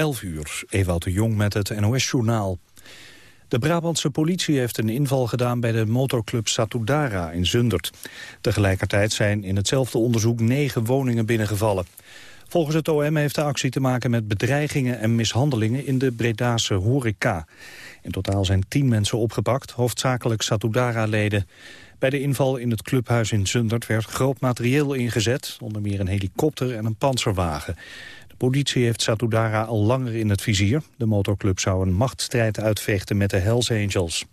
11 uur, Ewout de Jong met het NOS-journaal. De Brabantse politie heeft een inval gedaan bij de motorclub Satudara in Zundert. Tegelijkertijd zijn in hetzelfde onderzoek negen woningen binnengevallen. Volgens het OM heeft de actie te maken met bedreigingen en mishandelingen in de Bredase horeca. In totaal zijn tien mensen opgepakt, hoofdzakelijk Satudara-leden. Bij de inval in het clubhuis in Zundert werd groot materieel ingezet, onder meer een helikopter en een panzerwagen. Politie heeft Satudara al langer in het vizier. De motorclub zou een machtsstrijd uitvechten met de Hells Angels.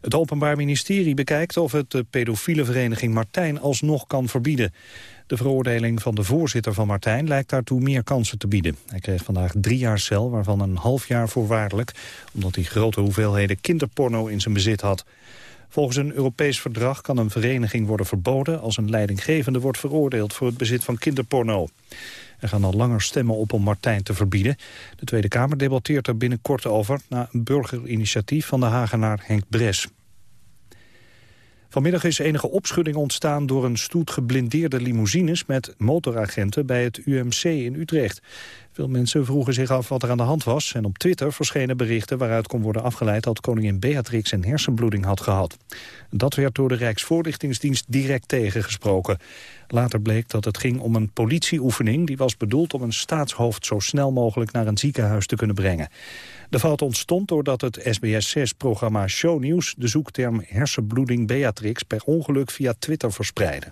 Het Openbaar Ministerie bekijkt of het de pedofiele vereniging Martijn alsnog kan verbieden. De veroordeling van de voorzitter van Martijn lijkt daartoe meer kansen te bieden. Hij kreeg vandaag drie jaar cel, waarvan een half jaar voorwaardelijk... omdat hij grote hoeveelheden kinderporno in zijn bezit had. Volgens een Europees verdrag kan een vereniging worden verboden... als een leidinggevende wordt veroordeeld voor het bezit van kinderporno. Er gaan al langer stemmen op om Martijn te verbieden. De Tweede Kamer debatteert er binnenkort over... na een burgerinitiatief van de Hagenaar Henk Bres. Vanmiddag is enige opschudding ontstaan door een stoet geblindeerde limousines met motoragenten bij het UMC in Utrecht. Veel mensen vroegen zich af wat er aan de hand was en op Twitter verschenen berichten waaruit kon worden afgeleid dat koningin Beatrix een hersenbloeding had gehad. Dat werd door de Rijksvoorlichtingsdienst direct tegengesproken. Later bleek dat het ging om een politieoefening die was bedoeld om een staatshoofd zo snel mogelijk naar een ziekenhuis te kunnen brengen. De fout ontstond doordat het SBS6-programma Shownieuws de zoekterm hersenbloeding Beatrix per ongeluk via Twitter verspreidde.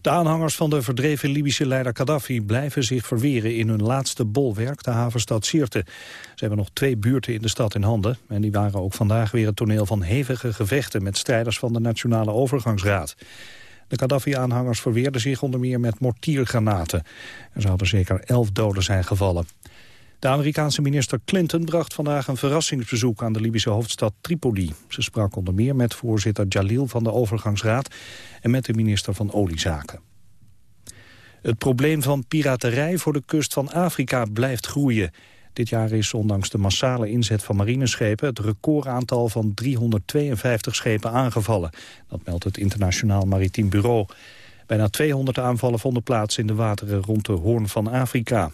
De aanhangers van de verdreven Libische leider Gaddafi blijven zich verweren in hun laatste bolwerk, de havenstad Sirte. Ze hebben nog twee buurten in de stad in handen en die waren ook vandaag weer het toneel van hevige gevechten met strijders van de Nationale Overgangsraad. De Gaddafi-aanhangers verweerden zich onder meer met mortiergranaten. Er zouden zeker elf doden zijn gevallen. De Amerikaanse minister Clinton bracht vandaag een verrassingsbezoek aan de Libische hoofdstad Tripoli. Ze sprak onder meer met voorzitter Jalil van de Overgangsraad en met de minister van Oliezaken. Het probleem van piraterij voor de kust van Afrika blijft groeien. Dit jaar is ondanks de massale inzet van marineschepen... het recordaantal van 352 schepen aangevallen. Dat meldt het Internationaal Maritiem Bureau. Bijna 200 aanvallen vonden plaats in de wateren rond de Hoorn van Afrika.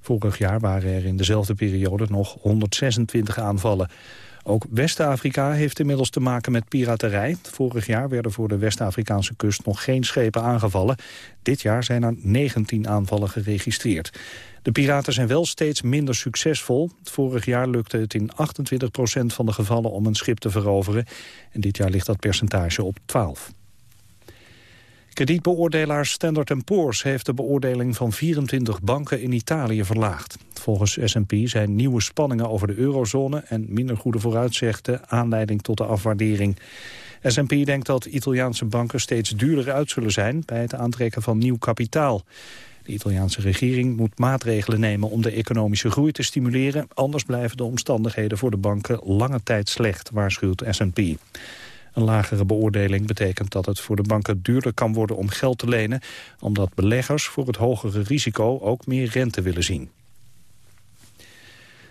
Vorig jaar waren er in dezelfde periode nog 126 aanvallen. Ook West-Afrika heeft inmiddels te maken met piraterij. Vorig jaar werden voor de West-Afrikaanse kust nog geen schepen aangevallen. Dit jaar zijn er 19 aanvallen geregistreerd. De piraten zijn wel steeds minder succesvol. Vorig jaar lukte het in 28% van de gevallen om een schip te veroveren. En dit jaar ligt dat percentage op 12. Kredietbeoordelaar Standard Poor's heeft de beoordeling van 24 banken in Italië verlaagd. Volgens S&P zijn nieuwe spanningen over de eurozone en minder goede vooruitzichten aanleiding tot de afwaardering. S&P denkt dat Italiaanse banken steeds duurder uit zullen zijn bij het aantrekken van nieuw kapitaal. De Italiaanse regering moet maatregelen nemen om de economische groei te stimuleren, anders blijven de omstandigheden voor de banken lange tijd slecht, waarschuwt S&P. Een lagere beoordeling betekent dat het voor de banken duurder kan worden om geld te lenen, omdat beleggers voor het hogere risico ook meer rente willen zien.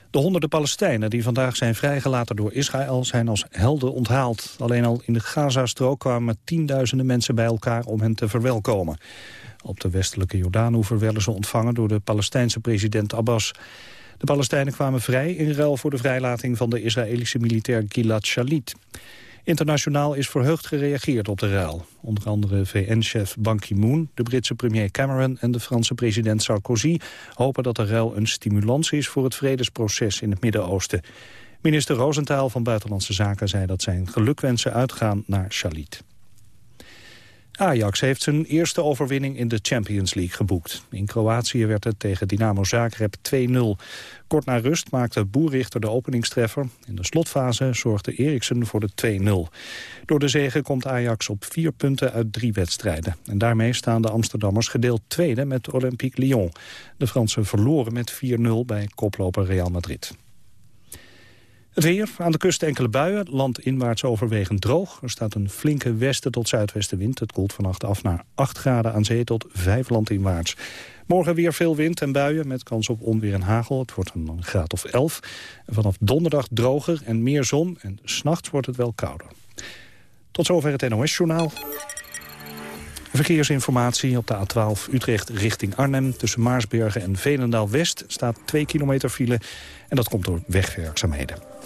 De honderden Palestijnen die vandaag zijn vrijgelaten door Israël zijn als helden onthaald. Alleen al in de Gazastrook kwamen tienduizenden mensen bij elkaar om hen te verwelkomen. Op de westelijke Jordaanhoever werden ze ontvangen door de Palestijnse president Abbas. De Palestijnen kwamen vrij in ruil voor de vrijlating van de Israëlische militair Gilad Shalit. Internationaal is verheugd gereageerd op de ruil. Onder andere VN-chef Ban Ki-moon, de Britse premier Cameron... en de Franse president Sarkozy hopen dat de ruil een stimulans is... voor het vredesproces in het Midden-Oosten. Minister Rosenthal van Buitenlandse Zaken zei dat zijn gelukwensen uitgaan naar Shalit. Ajax heeft zijn eerste overwinning in de Champions League geboekt. In Kroatië werd het tegen Dynamo Zagreb 2-0. Kort na rust maakte Boerrichter de openingstreffer. In de slotfase zorgde Eriksen voor de 2-0. Door de zege komt Ajax op vier punten uit drie wedstrijden. En daarmee staan de Amsterdammers gedeeld tweede met Olympique Lyon. De Fransen verloren met 4-0 bij koploper Real Madrid. Het weer, aan de kust enkele buien, landinwaarts overwegend droog. Er staat een flinke westen tot zuidwestenwind. Het koelt vannacht af naar 8 graden aan zee tot 5 landinwaarts. Morgen weer veel wind en buien met kans op onweer en hagel. Het wordt een graad of 11. En vanaf donderdag droger en meer zon en s'nachts wordt het wel kouder. Tot zover het NOS-journaal. Verkeersinformatie op de A12 Utrecht richting Arnhem... tussen Maarsbergen en Veenendaal-West staat 2 kilometer file... en dat komt door wegwerkzaamheden.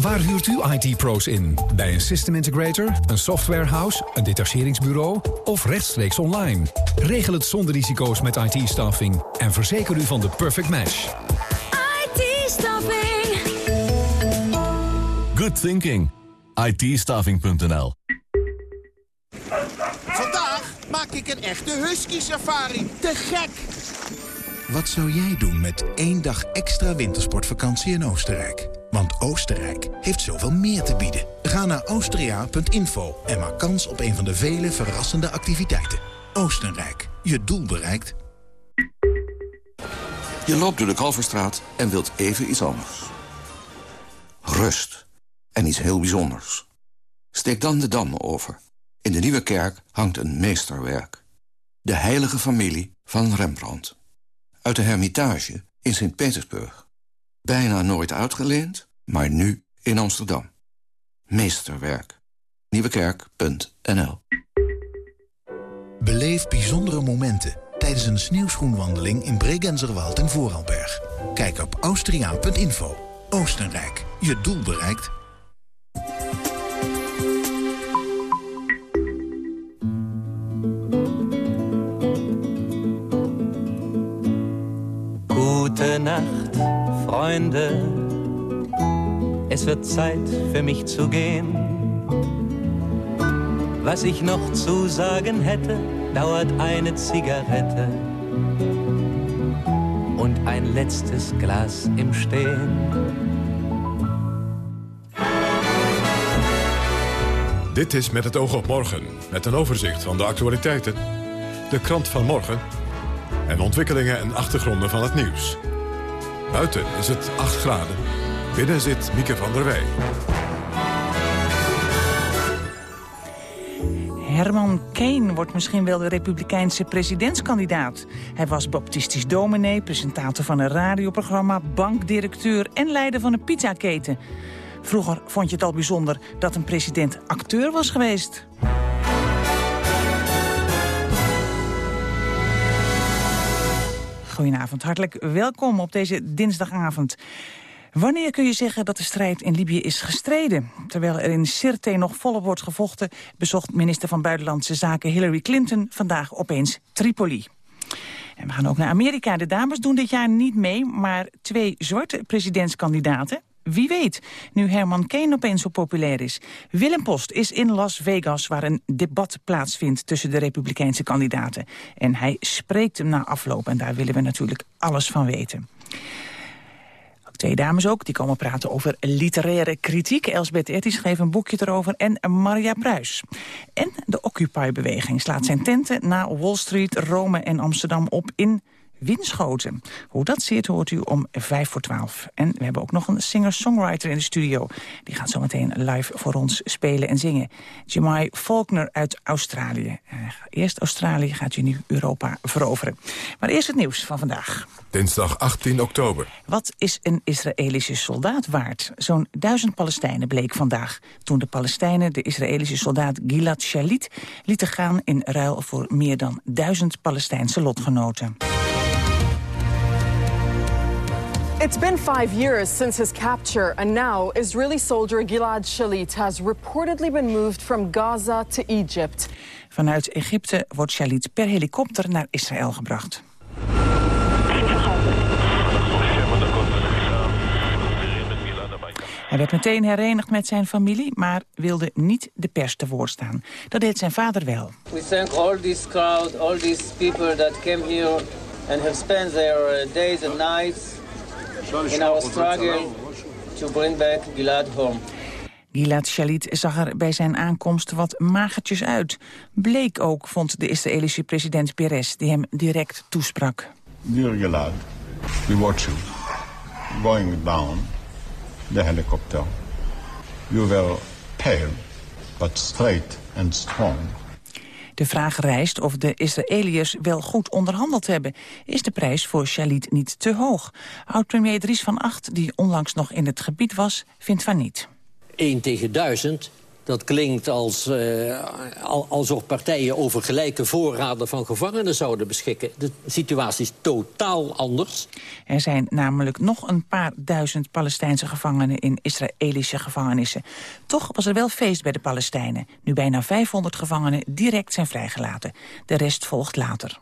Waar huurt u IT-pro's in? Bij een system integrator, een softwarehouse, een detacheringsbureau of rechtstreeks online? Regel het zonder risico's met IT-staffing en verzeker u van de perfect match. IT-staffing. Good thinking. IT-staffing.nl Vandaag maak ik een echte husky safari. Te gek! Wat zou jij doen met één dag extra wintersportvakantie in Oostenrijk? Want Oostenrijk heeft zoveel meer te bieden. Ga naar austria.info en maak kans op een van de vele verrassende activiteiten. Oostenrijk, je doel bereikt. Je loopt door de Kalverstraat en wilt even iets anders. Rust. En iets heel bijzonders. Steek dan de Dam over. In de Nieuwe Kerk hangt een meesterwerk. De heilige familie van Rembrandt. Uit de Hermitage in Sint-Petersburg. Bijna nooit uitgeleend, maar nu in Amsterdam. Meesterwerk. Nieuwekerk.nl Beleef bijzondere momenten tijdens een sneeuwschoenwandeling in Bregenzerwald en Vooralberg. Kijk op austriaan.info. Oostenrijk, je doel bereikt. Gute Nacht, Freunde. Es wird Zeit für mich zu gehen. Was ich noch zu sagen hätte, dauert eine Zigarette und ein letztes Glas im Stehen. Dit is Met het oog op morgen, met een overzicht van de actualiteiten, de krant van morgen en ontwikkelingen en achtergronden van het nieuws. Buiten is het 8 graden. Binnen zit Mieke van der Wij. Herman Kane wordt misschien wel de republikeinse presidentskandidaat. Hij was baptistisch dominee, presentator van een radioprogramma... bankdirecteur en leider van een pizzaketen. Vroeger vond je het al bijzonder dat een president acteur was geweest. Goedenavond, hartelijk welkom op deze dinsdagavond. Wanneer kun je zeggen dat de strijd in Libië is gestreden? Terwijl er in Sirte nog volop wordt gevochten... bezocht minister van Buitenlandse Zaken Hillary Clinton vandaag opeens Tripoli. En we gaan ook naar Amerika. De dames doen dit jaar niet mee, maar twee zwarte presidentskandidaten... Wie weet, nu Herman Kane opeens zo populair is. Willem Post is in Las Vegas waar een debat plaatsvindt tussen de republikeinse kandidaten. En hij spreekt hem na afloop en daar willen we natuurlijk alles van weten. Twee dames ook, die komen praten over literaire kritiek. Elsbeth Etty schreef een boekje erover en Maria Pruis. En de Occupy-beweging slaat zijn tenten na Wall Street, Rome en Amsterdam op in Winschoten. Hoe dat zit hoort u om vijf voor twaalf. En we hebben ook nog een singer-songwriter in de studio. Die gaat zometeen live voor ons spelen en zingen. Jemai Faulkner uit Australië. Uh, eerst Australië gaat u nu Europa veroveren. Maar eerst het nieuws van vandaag. Dinsdag 18 oktober. Wat is een Israëlische soldaat waard? Zo'n duizend Palestijnen bleek vandaag... toen de Palestijnen de Israëlische soldaat Gilad Shalit lieten gaan... in ruil voor meer dan duizend Palestijnse lotgenoten. It's been five years since his capture, and now Israeli soldier Gilad Shalit has reportedly been moved from Gaza to Egypt. Vanuit Egypte wordt Shalit per helikopter naar Israël gebracht. Hij werd meteen herenigd met zijn familie, maar wilde niet de pers te woord staan. Dat deed zijn vader wel. We thank all this crowd, all these people that came here and have spent their uh, days and nights in our struggle to bring back Gilad home. Gilad Shalit zag er bij zijn aankomst wat magertjes uit. Bleek ook, vond de Israëlische president Peres, die hem direct toesprak. Dear Gilad, we watch you going down the helicopter. You were pale, but straight and strong. De vraag rijst of de Israëliërs wel goed onderhandeld hebben. Is de prijs voor Shalit niet te hoog? Oud-premier Dries van Acht, die onlangs nog in het gebied was, vindt van niet. 1 tegen 1000 dat klinkt als, uh, alsof partijen over gelijke voorraden van gevangenen zouden beschikken. De situatie is totaal anders. Er zijn namelijk nog een paar duizend Palestijnse gevangenen in Israëlische gevangenissen. Toch was er wel feest bij de Palestijnen. Nu bijna 500 gevangenen direct zijn vrijgelaten. De rest volgt later.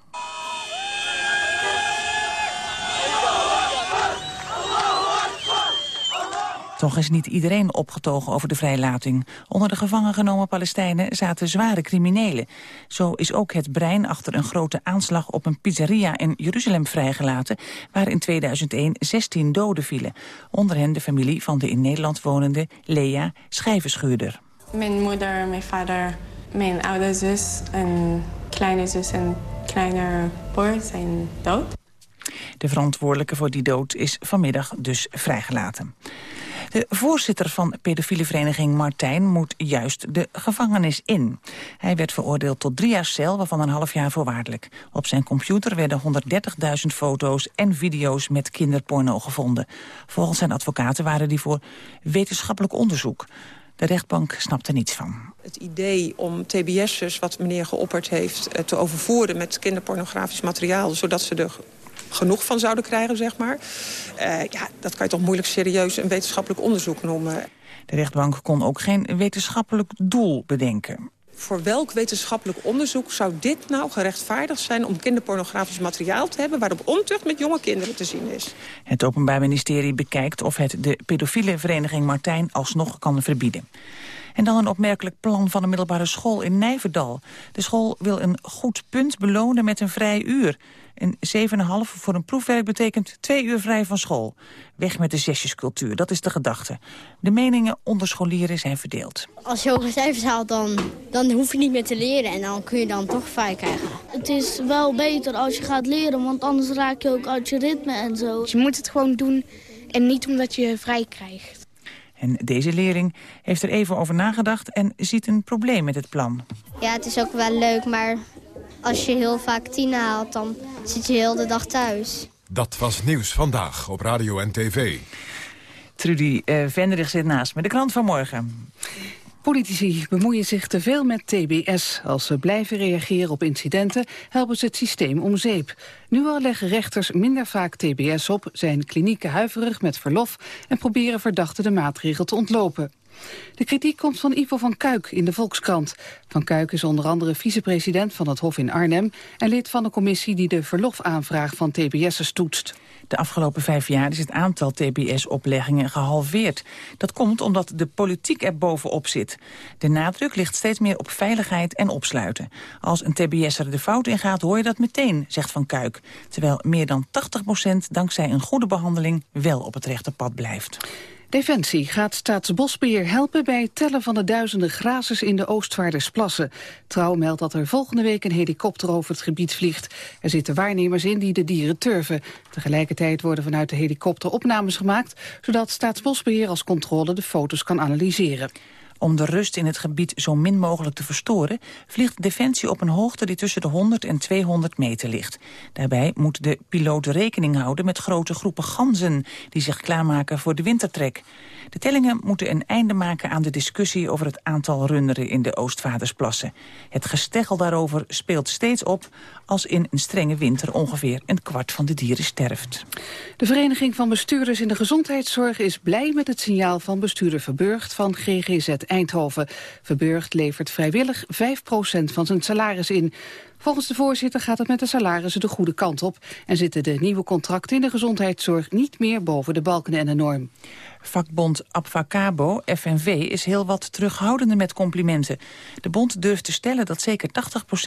Toch is niet iedereen opgetogen over de vrijlating. Onder de gevangen genomen Palestijnen zaten zware criminelen. Zo is ook het brein achter een grote aanslag op een pizzeria in Jeruzalem vrijgelaten... waar in 2001 16 doden vielen. Onder hen de familie van de in Nederland wonende Lea Schijvenschuurder. Mijn moeder, mijn vader, mijn oude zus en kleine zus en kleine broer zijn dood. De verantwoordelijke voor die dood is vanmiddag dus vrijgelaten. De voorzitter van pedofiele vereniging Martijn moet juist de gevangenis in. Hij werd veroordeeld tot drie jaar cel, waarvan een half jaar voorwaardelijk. Op zijn computer werden 130.000 foto's en video's met kinderporno gevonden. Volgens zijn advocaten waren die voor wetenschappelijk onderzoek. De rechtbank snapte niets van. Het idee om tbs'ers, wat meneer geopperd heeft... Eh, te overvoeren met kinderpornografisch materiaal... zodat ze er genoeg van zouden krijgen, zeg maar. Uh, ja, dat kan je toch moeilijk serieus een wetenschappelijk onderzoek noemen. De rechtbank kon ook geen wetenschappelijk doel bedenken. Voor welk wetenschappelijk onderzoek zou dit nou gerechtvaardigd zijn... om kinderpornografisch materiaal te hebben... waarop ontucht met jonge kinderen te zien is? Het Openbaar Ministerie bekijkt of het de pedofiele vereniging Martijn alsnog kan verbieden. En dan een opmerkelijk plan van een middelbare school in Nijverdal. De school wil een goed punt belonen met een vrij uur. Een 7,5 voor een proefwerk betekent twee uur vrij van school. Weg met de zesjescultuur, dat is de gedachte. De meningen onder scholieren zijn verdeeld. Als je hoge cijfers haalt, dan, dan hoef je niet meer te leren... en dan kun je dan toch vrij krijgen. Het is wel beter als je gaat leren, want anders raak je ook uit je ritme en zo. Je moet het gewoon doen en niet omdat je vrij krijgt. En deze leerling heeft er even over nagedacht en ziet een probleem met het plan. Ja, het is ook wel leuk, maar als je heel vaak tien haalt, dan zit je heel de dag thuis. Dat was nieuws vandaag op Radio en TV. Trudy uh, Venderig zit naast me. De krant van morgen. Politici bemoeien zich te veel met TBS. Als ze blijven reageren op incidenten, helpen ze het systeem om zeep. Nu al leggen rechters minder vaak TBS op, zijn klinieken huiverig met verlof... en proberen verdachten de maatregel te ontlopen. De kritiek komt van Ivo van Kuik in de Volkskrant. Van Kuik is onder andere vicepresident van het Hof in Arnhem... en lid van de commissie die de verlofaanvraag van TBS'ers toetst. De afgelopen vijf jaar is het aantal TBS-opleggingen gehalveerd. Dat komt omdat de politiek er bovenop zit. De nadruk ligt steeds meer op veiligheid en opsluiten. Als een TBS'er de fout ingaat, hoor je dat meteen, zegt Van Kuik. Terwijl meer dan 80% dankzij een goede behandeling wel op het rechte pad blijft. Defensie gaat Staatsbosbeheer helpen bij het tellen van de duizenden grazers in de Oostvaardersplassen. Trouw meldt dat er volgende week een helikopter over het gebied vliegt. Er zitten waarnemers in die de dieren turven. Tegelijkertijd worden vanuit de helikopter opnames gemaakt, zodat Staatsbosbeheer als controle de foto's kan analyseren. Om de rust in het gebied zo min mogelijk te verstoren... vliegt Defensie op een hoogte die tussen de 100 en 200 meter ligt. Daarbij moet de piloot rekening houden met grote groepen ganzen... die zich klaarmaken voor de wintertrek. De tellingen moeten een einde maken aan de discussie... over het aantal runderen in de Oostvadersplassen. Het gesteggel daarover speelt steeds op... als in een strenge winter ongeveer een kwart van de dieren sterft. De Vereniging van Bestuurders in de Gezondheidszorg... is blij met het signaal van bestuurder Verburgt van GGZ Eindhoven. Verburgt levert vrijwillig 5% van zijn salaris in. Volgens de voorzitter gaat het met de salarissen de goede kant op... en zitten de nieuwe contracten in de gezondheidszorg niet meer boven de balken en de norm. Vakbond Abfacabo, FNV, is heel wat terughoudender met complimenten. De bond durft te stellen dat zeker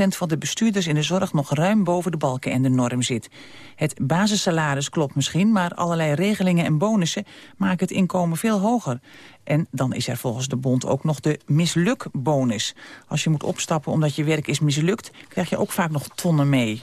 80% van de bestuurders in de zorg nog ruim boven de balken en de norm zit. Het basissalaris klopt misschien, maar allerlei regelingen en bonussen maken het inkomen veel hoger. En dan is er volgens de bond ook nog de mislukbonus. Als je moet opstappen omdat je werk is mislukt, krijg je ook vaak nog tonnen mee.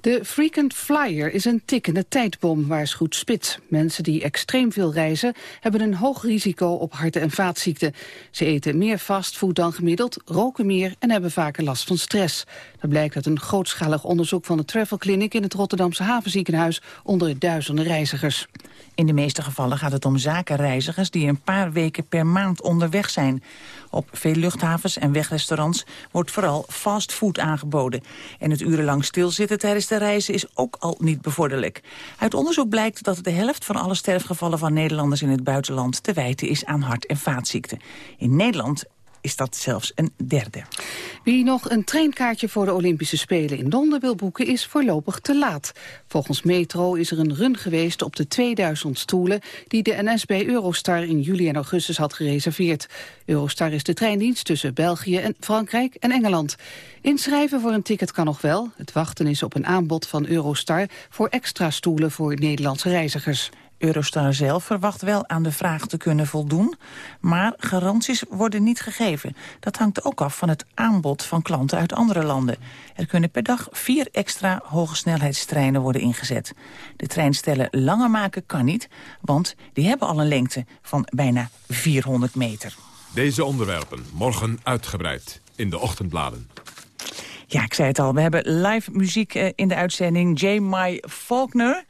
De frequent flyer is een tikkende tijdbom, waarschuwt Spits. Mensen die extreem veel reizen hebben een hoog risico op hart- en vaatziekten. Ze eten meer fastfood dan gemiddeld, roken meer en hebben vaker last van stress. Dat blijkt uit een grootschalig onderzoek van de Travel Clinic in het Rotterdamse havenziekenhuis onder duizenden reizigers. In de meeste gevallen gaat het om zakenreizigers die een paar weken per maand onderweg zijn. Op veel luchthavens en wegrestaurants wordt vooral fastfood aangeboden. En het urenlang stilzitten tijdens de reizen is ook al niet bevorderlijk. Uit onderzoek blijkt dat de helft van alle sterfgevallen van Nederlanders in het buitenland te wijten is aan hart- en vaatziekten. In Nederland is dat zelfs een derde. Wie nog een treinkaartje voor de Olympische Spelen in Londen wil boeken is voorlopig te laat. Volgens Metro is er een run geweest op de 2000 stoelen die de NS bij Eurostar in juli en augustus had gereserveerd. Eurostar is de treindienst tussen België en Frankrijk en Engeland. Inschrijven voor een ticket kan nog wel. Het wachten is op een aanbod van Eurostar voor extra stoelen voor Nederlandse reizigers. Eurostar zelf verwacht wel aan de vraag te kunnen voldoen, maar garanties worden niet gegeven. Dat hangt ook af van het aanbod van klanten uit andere landen. Er kunnen per dag vier extra hogesnelheidstreinen worden ingezet. De treinstellen langer maken kan niet, want die hebben al een lengte van bijna 400 meter. Deze onderwerpen morgen uitgebreid in de ochtendbladen. Ja, ik zei het al, we hebben live muziek eh, in de uitzending. J. Mai Faulkner...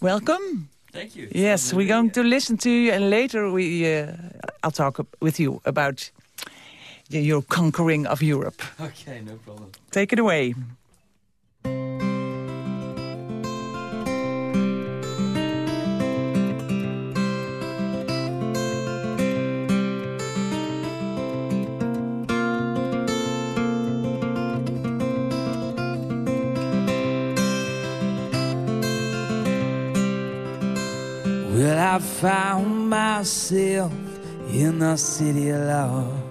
Welcome. Thank you. Yes, we're going to listen to you, and later we, uh, I'll talk with you about your conquering of Europe. Okay, no problem. Take it away. I found myself in the city of love.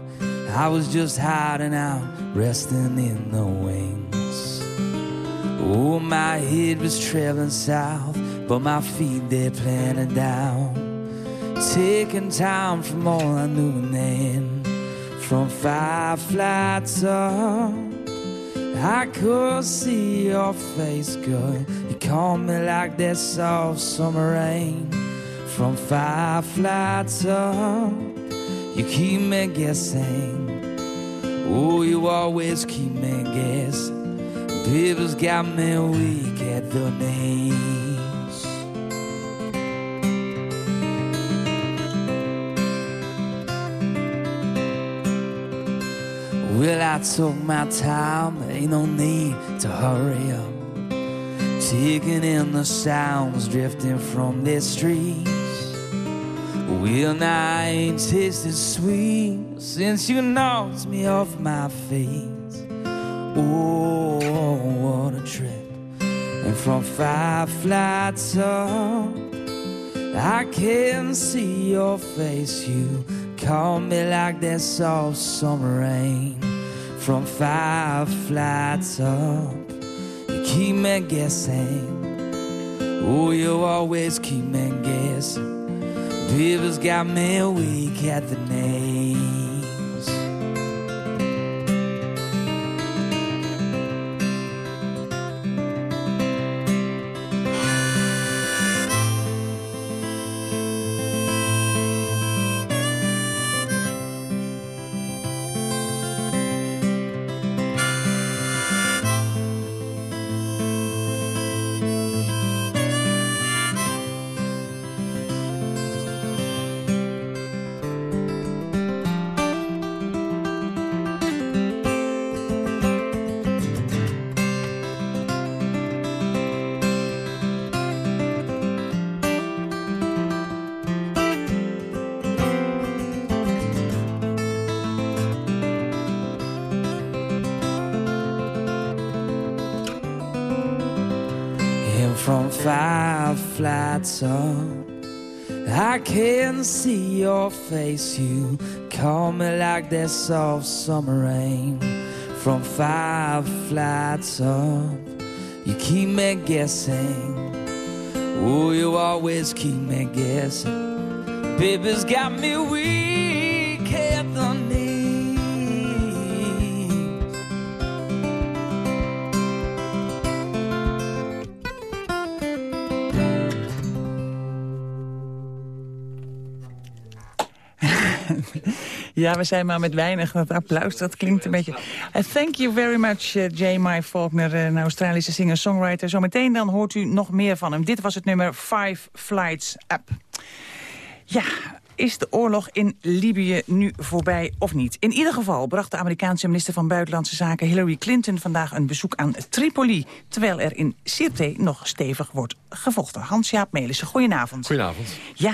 I was just hiding out, resting in the wings. Oh, my head was traveling south, but my feet they planted down. Taking time from all I knew and then, from five flights up. I could see your face, girl. You called me like that soft summer rain from five flights up. You keep me guessing. Oh, you always keep me guessing. Baby's got me weak at the knees. Well, I took my time, ain't no need to hurry up. Taking in the sounds drifting from the streets. Now I ain't tasted sweet since you knocked me off my feet. Oh, what a trip. And from five flights up, I can see your face. You call me like that soft summer rain. From five flights up, you keep me guessing. Oh, you always keep me guessing. Baby's got me weak at the knees. Flights up. I can see your face, you call me like that soft summer rain from five flights up. You keep me guessing, oh, you always keep me guessing. Baby's got me weak Ja, we zijn maar met weinig. Dat applaus, dat klinkt een beetje... Uh, thank you very much, uh, J. My Faulkner, een Australische singer-songwriter. Zometeen dan hoort u nog meer van hem. Dit was het nummer Five Flights Up. Ja, is de oorlog in Libië nu voorbij of niet? In ieder geval bracht de Amerikaanse minister van Buitenlandse Zaken Hillary Clinton vandaag een bezoek aan Tripoli, terwijl er in Sirte nog stevig wordt gevochten. Hans-Jaap Melissen, goedenavond. Goedenavond. Ja,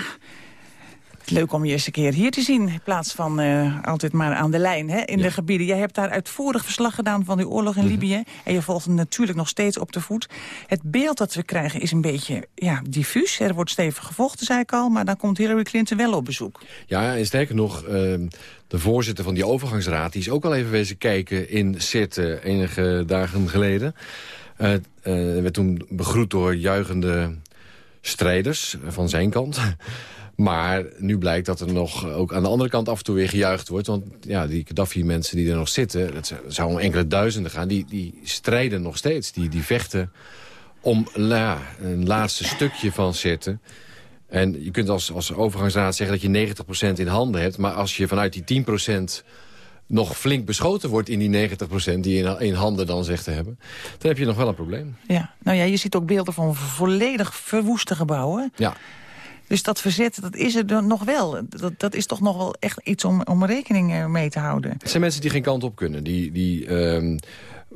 Leuk om je eens een keer hier te zien, in plaats van uh, altijd maar aan de lijn hè, in de gebieden. Jij hebt daar uitvoerig verslag gedaan van die oorlog in Libië. En je volgt hem natuurlijk nog steeds op de voet. Het beeld dat we krijgen is een beetje ja, diffuus. Er wordt stevig gevochten, zei ik al, maar dan komt Hillary Clinton wel op bezoek. Ja, en sterker nog, uh, de voorzitter van die overgangsraad... die is ook al even wezen kijken in Sirte enige dagen geleden. Uh, werd toen begroet door juichende strijders van zijn kant... Maar nu blijkt dat er nog ook aan de andere kant af en toe weer gejuicht wordt. Want ja, die Gaddafi-mensen die er nog zitten, dat zou om enkele duizenden gaan... die, die strijden nog steeds, die, die vechten om nou, een laatste stukje van zitten. En je kunt als, als overgangsraad zeggen dat je 90% in handen hebt... maar als je vanuit die 10% nog flink beschoten wordt in die 90% die je in handen dan zegt te hebben... dan heb je nog wel een probleem. Ja, nou ja, je ziet ook beelden van volledig verwoeste gebouwen. Ja. Dus dat verzet, dat is er nog wel. Dat, dat is toch nog wel echt iets om, om rekening eh, mee te houden. Het zijn mensen die geen kant op kunnen. Die, die, um,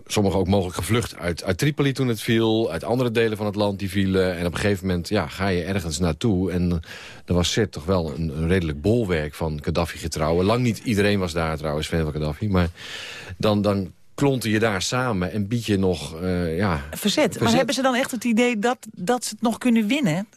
sommigen ook mogelijk gevlucht uit, uit Tripoli toen het viel. Uit andere delen van het land die vielen. En op een gegeven moment ja, ga je ergens naartoe. En er was Sirte toch wel een, een redelijk bolwerk van Gaddafi-getrouwen. Lang niet iedereen was daar trouwens fan van Gaddafi. Maar dan, dan klonten je daar samen en bied je nog... Uh, ja, verzet. verzet. Maar hebben ze dan echt het idee dat, dat ze het nog kunnen winnen?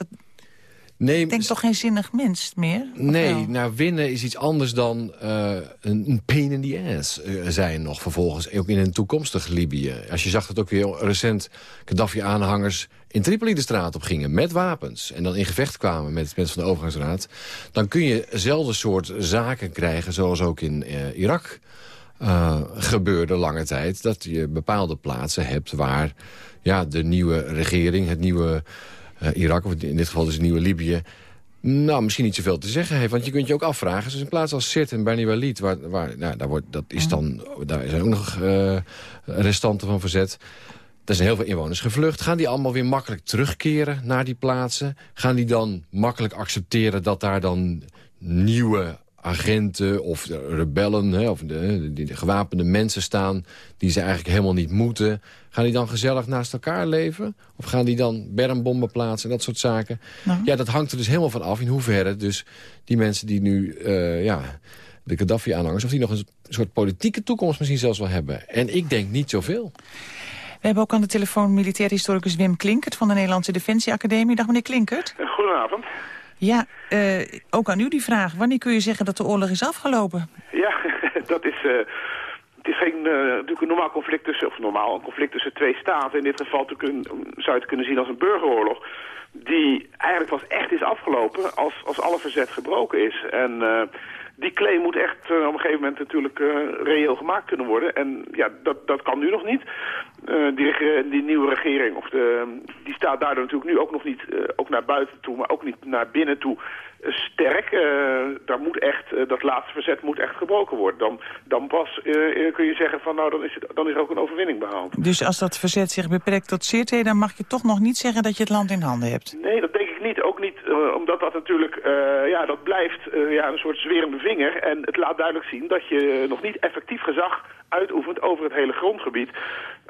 Nee, ik denk toch geen zinnig mens meer? Nee, nou winnen is iets anders dan uh, een, een pain in the ass uh, zijn nog vervolgens. Ook in een toekomstig Libië. Als je zag dat ook weer recent Gaddafi-aanhangers in Tripoli de straat op gingen met wapens... en dan in gevecht kwamen met mensen van de overgangsraad... dan kun je hetzelfde soort zaken krijgen zoals ook in uh, Irak gebeurde lange tijd. Dat je bepaalde plaatsen hebt waar ja, de nieuwe regering, het nieuwe Irak, of in dit geval dus nieuwe Libië... Nou, misschien niet zoveel te zeggen heeft. Want je kunt je ook afvragen. Dus in plaats van Sirt en Bani Walid... Waar, waar, nou, daar, wordt, dat is dan, daar zijn ook nog uh, restanten van verzet. Er zijn heel veel inwoners gevlucht. Gaan die allemaal weer makkelijk terugkeren naar die plaatsen? Gaan die dan makkelijk accepteren dat daar dan nieuwe agenten of rebellen... Hè, of de, de, de, gewapende mensen staan die ze eigenlijk helemaal niet moeten. Gaan die dan gezellig naast elkaar leven? Of gaan die dan bermbommen plaatsen en dat soort zaken? Nou. Ja, dat hangt er dus helemaal van af in hoeverre dus die mensen die nu... Uh, ja, de Gaddafi-aanhangers, of die nog een soort politieke toekomst misschien zelfs wel hebben. En ik denk niet zoveel. We hebben ook aan de telefoon militair historicus Wim Klinkert... van de Nederlandse Defensieacademie. Dag meneer Klinkert. Goedenavond. Ja, uh, ook aan u die vraag. Wanneer kun je zeggen dat de oorlog is afgelopen? Ja, dat is... Uh, het is geen, uh, natuurlijk een normaal conflict tussen, of normaal een conflict tussen twee staten. In dit geval zou je het kunnen zien als een burgeroorlog. Die eigenlijk pas echt is afgelopen als, als alle verzet gebroken is. En die claim moet echt uh, op een gegeven moment natuurlijk uh, reëel gemaakt kunnen worden. En ja, dat, dat kan nu nog niet. Uh, die, die, nieuwe regering, of de, die staat daardoor natuurlijk nu ook nog niet, ook naar buiten toe, maar ook niet naar binnen toe sterk. daar moet echt, dat laatste verzet moet echt gebroken worden. Dan, dan pas kun je zeggen van nou, dan is, het, dan is er ook een overwinning behaald. Dus als dat verzet zich beperkt tot Sirte, dan mag je toch nog niet zeggen dat je het land in handen hebt? Nee, dat denk ik niet. Ook niet, omdat dat natuurlijk, ja, dat blijft ja, een soort zwerende vinger. En het laat duidelijk zien dat je nog niet effectief gezag uitoefent over het hele grondgebied.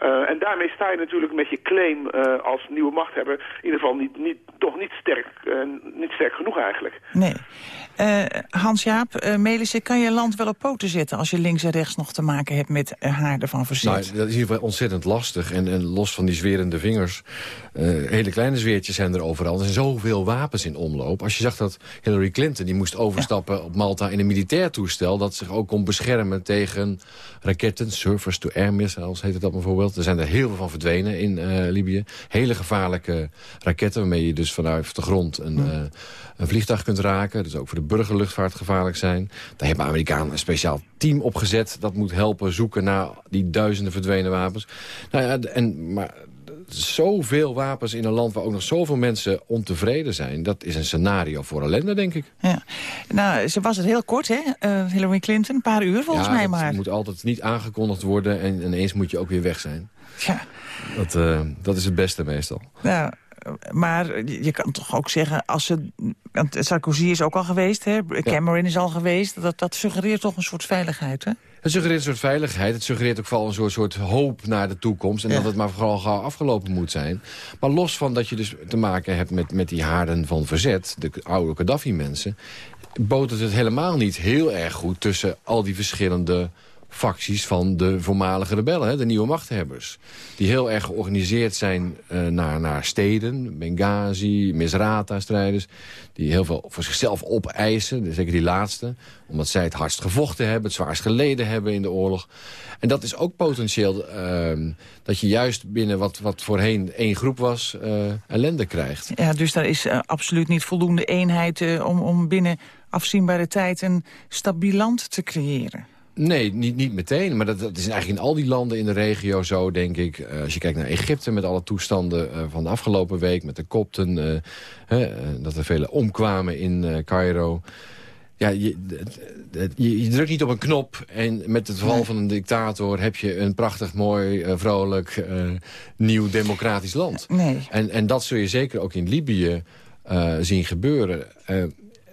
Uh, en daarmee sta je natuurlijk met je claim uh, als nieuwe machthebber in ieder geval niet, niet, toch niet sterk, uh, niet sterk genoeg eigenlijk. Nee. Hans-Jaap, uh, Melissen, kan je land wel op poten zetten als je links en rechts nog te maken hebt met haarden van verzet? Nou, dat is in ieder geval ontzettend lastig. En, en los van die zwerende vingers, hele kleine zweertjes zijn er overal. Er zijn zoveel wapens in omloop. Als je zag dat Hillary Clinton, die moest overstappen op Malta in een militair toestel, dat zich ook kon beschermen tegen raketten, surface-to-air missiles heet het dat bijvoorbeeld. Er zijn er heel veel van verdwenen in uh, Libië. Hele gevaarlijke raketten waarmee je dus vanuit de grond een, uh, een vliegtuig kunt raken. Dus ook voor de burgerluchtvaart gevaarlijk zijn. Daar hebben Amerikanen een speciaal team opgezet. Dat moet helpen zoeken naar die duizenden verdwenen wapens. Nou ja, en, maar zoveel wapens in een land waar ook nog zoveel mensen ontevreden zijn. Dat is een scenario voor ellende, denk ik. Ja. Nou, ze was het heel kort, hè, uh, Hillary Clinton. Een paar uur volgens ja, mij maar. Het moet altijd niet aangekondigd worden en ineens moet je ook weer weg zijn. Ja. Dat, uh, dat is het beste meestal. Nou, maar je kan toch ook zeggen, als ze, want Sarkozy is ook al geweest, hè? Cameron is al geweest, dat, dat suggereert toch een soort veiligheid, hè? Het suggereert een soort veiligheid. Het suggereert ook vooral een soort, soort hoop naar de toekomst. En ja. dat het maar vooral gauw afgelopen moet zijn. Maar los van dat je dus te maken hebt met, met die haarden van verzet... de oude Gaddafi-mensen... het het helemaal niet heel erg goed tussen al die verschillende facties van de voormalige rebellen, de nieuwe machthebbers. Die heel erg georganiseerd zijn uh, naar, naar steden, Benghazi, Misrata-strijders... die heel veel voor zichzelf opeisen, zeker die laatste... omdat zij het hardst gevochten hebben, het zwaarst geleden hebben in de oorlog. En dat is ook potentieel uh, dat je juist binnen wat, wat voorheen één groep was... Uh, ellende krijgt. Ja, dus daar is uh, absoluut niet voldoende eenheid om, om binnen afzienbare tijd... een stabiel land te creëren. Nee, niet, niet meteen. Maar dat, dat, is eigenlijk in al die landen in de regio zo, denk ik. Uh, als je kijkt naar Egypte met alle toestanden uh, van de afgelopen week... met de kopten, uh, hè, dat er vele omkwamen in Cairo... Ja, je, je, je, drukt niet op een knop en met het val van een dictator... heb je een prachtig, mooi, vrolijk, nieuw democratisch land. Nee. En, en dat zul je zeker ook in Libië zien gebeuren.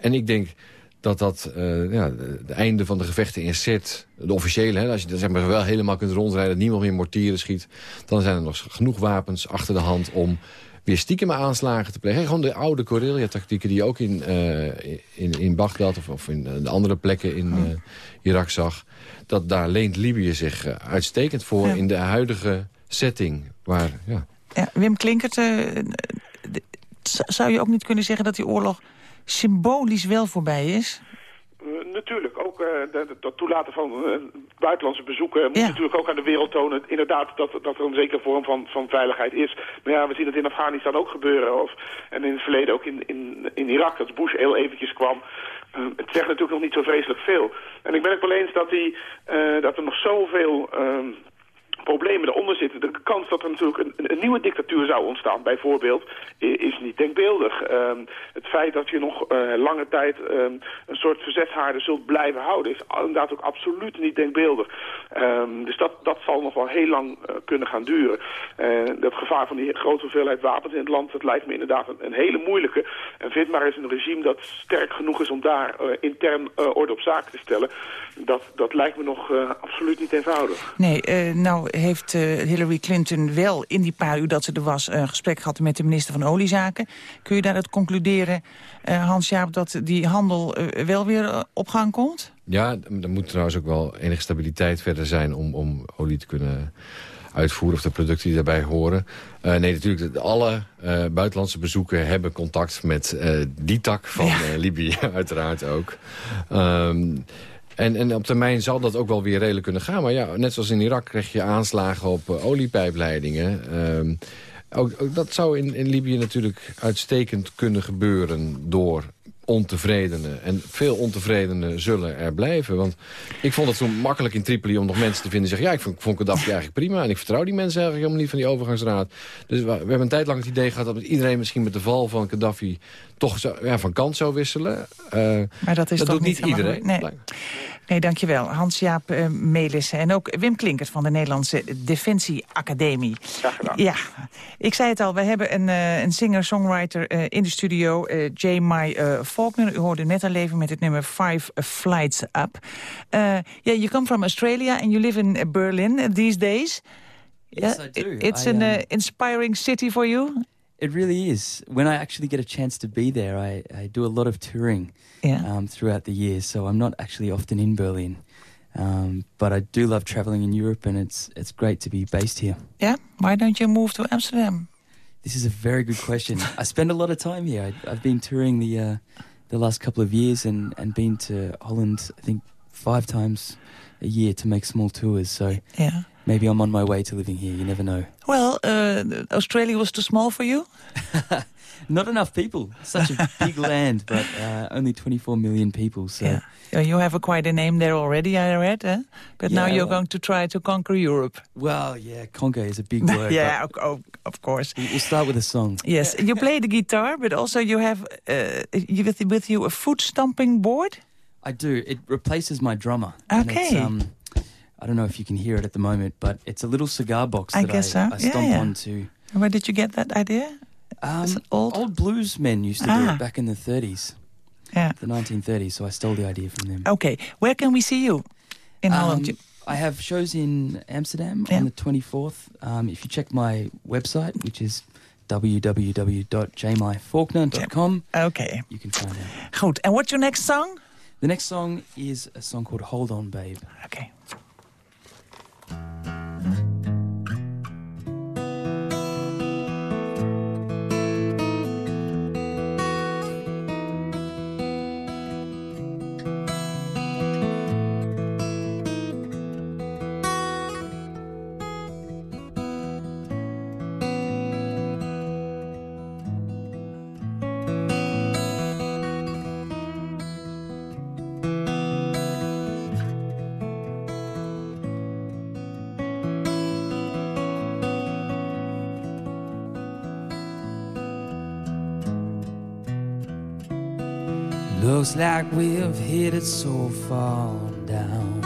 en ik denk dat dat uh, ja, de einde van de gevechten in Sirte, de officiële... Hè, als je zeg maar, wel helemaal kunt rondrijden, niemand meer mortieren schiet... dan zijn er nog genoeg wapens achter de hand om weer stiekem aanslagen te plegen. Gewoon de oude guerrilla-tactieken die je ook in, uh, in, in Bagdad... Of, of, in de andere plekken in uh, Irak zag. Dat daar leent Libië zich uitstekend voor ja. in de huidige setting. Waar, ja. Ja, Wim Klinkert, zou je ook niet kunnen zeggen dat die oorlog symbolisch wel voorbij is? Uh, natuurlijk, ook uh, dat toelaten van uh, buitenlandse bezoeken moet ja. natuurlijk ook aan de wereld tonen. Inderdaad, dat, dat er een zekere vorm van, van veiligheid is. Maar ja, we zien het in Afghanistan ook gebeuren. Of, en in het verleden ook in, in, in Irak, dat Bush heel eventjes kwam. het zegt natuurlijk nog niet zo vreselijk veel. En ik ben het wel eens dat, die, dat er nog zoveel problemen eronder zitten. De kans dat er natuurlijk een, een, nieuwe dictatuur zou ontstaan, bijvoorbeeld, is niet denkbeeldig. Um, het feit dat je nog uh, lange tijd um, een soort verzetshaarden zult blijven houden, is inderdaad ook absoluut niet denkbeeldig. Um, dus dat, dat zal nog wel heel lang uh, kunnen gaan duren. Uh, dat gevaar van die grote hoeveelheid wapens in het land, dat lijkt me inderdaad een, een hele moeilijke. En vind maar eens een regime dat sterk genoeg is om daar intern orde op zaken te stellen. Dat, dat lijkt me nog absoluut niet eenvoudig. Nee, nou heeft uh, Hillary Clinton wel in die paar uur dat ze er was... een uh, gesprek gehad met de minister van Oliezaken. Kun je daaruit concluderen, uh, Hans-Jaap, dat die handel wel weer op gang komt? Ja, er moet trouwens ook wel enige stabiliteit verder zijn... om, om olie te kunnen uitvoeren of de producten die daarbij horen. Uh, nee, natuurlijk, alle uh, buitenlandse bezoeken hebben contact met uh, die tak van ja. Libië, uiteraard ook. Um, en, en op termijn zal dat ook wel weer redelijk kunnen gaan. Maar ja, net zoals in Irak krijg je aanslagen op uh, oliepijpleidingen. Um, ook, ook, dat zou in, in Libië natuurlijk uitstekend kunnen gebeuren door ontevredenen. En veel ontevredenen zullen er blijven. Want ik vond het zo makkelijk in Tripoli om nog mensen te vinden... zeggen, ja, ik vond, vond Gaddafi eigenlijk prima... en ik vertrouw die mensen eigenlijk helemaal niet van die overgangsraad. Dus we, we hebben een tijd lang het idee gehad... dat iedereen misschien met de val van Gaddafi... toch zo, ja, van kant zou wisselen. Uh, maar dat is dat toch doet niet iedereen. Nee. Nee, dankjewel. Hans-Jaap uh, Melissen en ook Wim Klinkert van de Nederlandse Defensie Academie. Graag gedaan. Ja, ik zei het al, we hebben een, uh, een singer-songwriter uh, in de studio, J. Mai Faulkner. U hoorde net al leven met het nummer Five Flights Up. yeah, you come from Australia and you live in Berlin these days. Yes, yeah, I do. It's I, an um, inspiring city for you? It really is. When I actually get a chance to be there, I, I do a lot of touring yeah. um, throughout the year, so I'm not actually often in Berlin. Um, but I do love traveling in Europe, and it's it's great to be based here. Yeah, why don't you move to Amsterdam? This is a very good question. I spend a lot of time here. I, have been touring the uh, the last couple of years, and and been to Holland. I think five times a year to make small tours. So yeah. Maybe I'm on my way to living here. You never know. Well, uh, Australia was too small for you? Not enough people. Such a big land, but uh, only 24 million people. So yeah. You have a quite a name there already, I read. Eh? But yeah, now you're well, going to try to conquer Europe. Well, yeah, conquer is a big word. yeah, of, of course. We'll start with a song. Yes, you play the guitar, but also you have uh, with, with you a foot stomping board? I do. It replaces my drummer. Okay. I don't know if you can hear it at the moment, but it's a little cigar box I that guess I, so. I stomp yeah, onto. Where did you get that idea? Um, old? old blues men used to do Ah. it back in the 30s. Yeah. The 1930s, so I stole the idea from them. Okay, where can we see you in Um, Holland? I have shows in Amsterdam Yeah. on the 24th. Um, if you check my website, which is www.jmyfaulkner.com, okay. you can find out. Goed, and what's your next song? The next song is a song called Hold On Babe. Okay. Looks like we've hit it so far down.